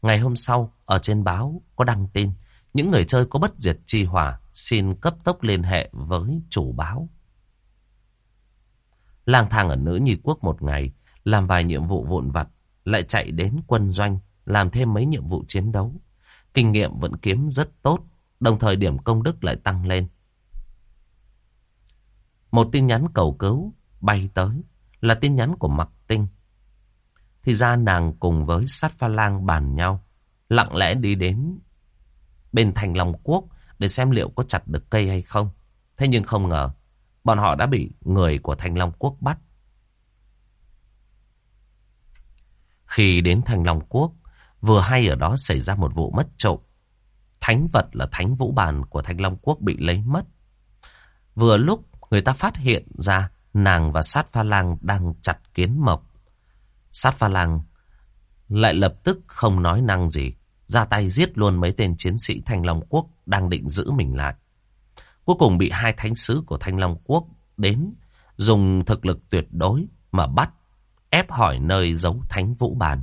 Ngày hôm sau, ở trên báo có đăng tin, những người chơi có bất diệt chi hỏa xin cấp tốc liên hệ với chủ báo. Lang thang ở nữ nhi quốc một ngày, làm vài nhiệm vụ vụn vặt, lại chạy đến quân doanh, làm thêm mấy nhiệm vụ chiến đấu. Kinh nghiệm vẫn kiếm rất tốt, đồng thời điểm công đức lại tăng lên. Một tin nhắn cầu cứu bay tới là tin nhắn của Mặc Tinh. Thì ra nàng cùng với sát pha lang bàn nhau, lặng lẽ đi đến bên thành Long Quốc để xem liệu có chặt được cây hay không. Thế nhưng không ngờ, bọn họ đã bị người của Thành Long Quốc bắt. Khi đến Thành Long Quốc, vừa hay ở đó xảy ra một vụ mất trộm. Thánh vật là thánh vũ bàn của Thanh Long Quốc bị lấy mất. Vừa lúc người ta phát hiện ra nàng và sát pha lang đang chặt kiến mộc. Sát pha lang lại lập tức không nói năng gì, ra tay giết luôn mấy tên chiến sĩ Thanh Long Quốc đang định giữ mình lại. Cuối cùng bị hai thánh sứ của Thanh Long Quốc đến dùng thực lực tuyệt đối mà bắt, ép hỏi nơi giấu thánh vũ bàn.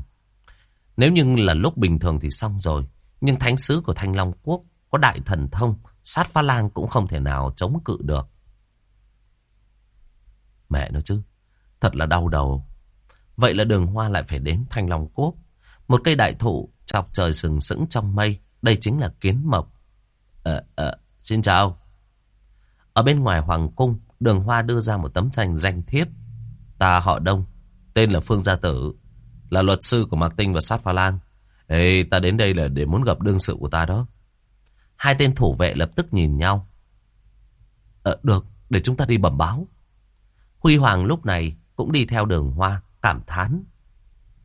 Nếu như là lúc bình thường thì xong rồi, nhưng thánh sứ của Thanh Long Quốc có đại thần thông, sát pha lang cũng không thể nào chống cự được. Mẹ nó chứ, thật là đau đầu. Vậy là đường hoa lại phải đến Thanh Long Quốc. Một cây đại thụ chọc trời sừng sững trong mây. Đây chính là kiến mộc. Ờ, ờ, xin chào. Ở bên ngoài Hoàng Cung, đường hoa đưa ra một tấm danh danh thiếp. Ta họ Đông, tên là Phương Gia Tử, là luật sư của Mạc Tinh và Sát Phà lan Ê, ta đến đây là để muốn gặp đương sự của ta đó. Hai tên thủ vệ lập tức nhìn nhau. Ờ, được, để chúng ta đi bẩm báo. Huy Hoàng lúc này cũng đi theo đường hoa, cảm thán.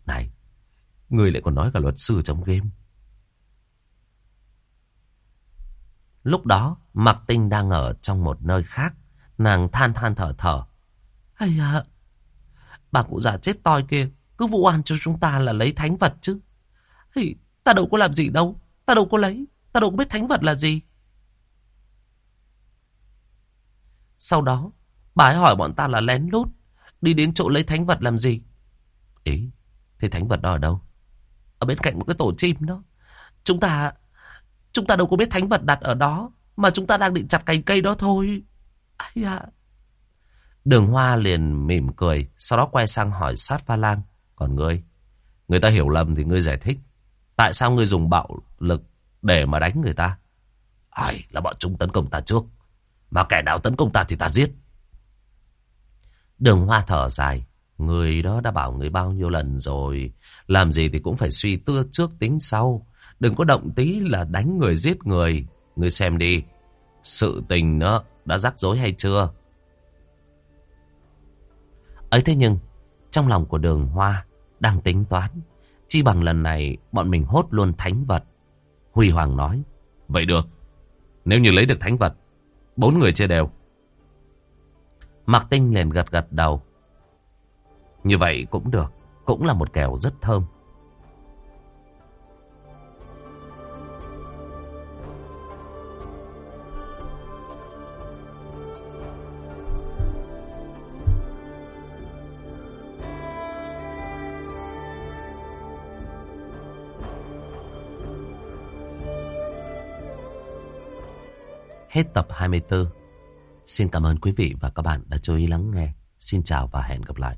Này, người lại còn nói cả luật sư trong game. Lúc đó, Mạc Tinh đang ở trong một nơi khác. Nàng than than thở thở. Ây à, bà cụ già chết toi kia, cứ vụ oan cho chúng ta là lấy thánh vật chứ. Ây, ta đâu có làm gì đâu, ta đâu có lấy, ta đâu có biết thánh vật là gì. Sau đó, bà ấy hỏi bọn ta là lén lút, đi đến chỗ lấy thánh vật làm gì. Ý, thì thánh vật đó ở đâu? Ở bên cạnh một cái tổ chim đó. Chúng ta, chúng ta đâu có biết thánh vật đặt ở đó, mà chúng ta đang định chặt cành cây đó thôi. Ây à. Đường Hoa liền mỉm cười, sau đó quay sang hỏi sát pha lang. Còn ngươi, người ta hiểu lầm thì ngươi giải thích. Tại sao ngươi dùng bạo lực để mà đánh người ta? Ai là bọn chúng tấn công ta trước. Mà kẻ nào tấn công ta thì ta giết. Đường hoa thở dài. Người đó đã bảo người bao nhiêu lần rồi. Làm gì thì cũng phải suy tư trước tính sau. Đừng có động tí là đánh người giết người. Người xem đi. Sự tình nó đã rắc rối hay chưa? ấy thế nhưng, trong lòng của đường hoa đang tính toán. Chi bằng lần này bọn mình hốt luôn thánh vật. Huy Hoàng nói. Vậy được. Nếu như lấy được thánh vật, bốn người chia đều. Mạc Tinh liền gật gật đầu. Như vậy cũng được, cũng là một kèo rất thơm. Hết tập 24. Xin cảm ơn quý vị và các bạn đã chú ý lắng nghe. Xin chào và hẹn gặp lại.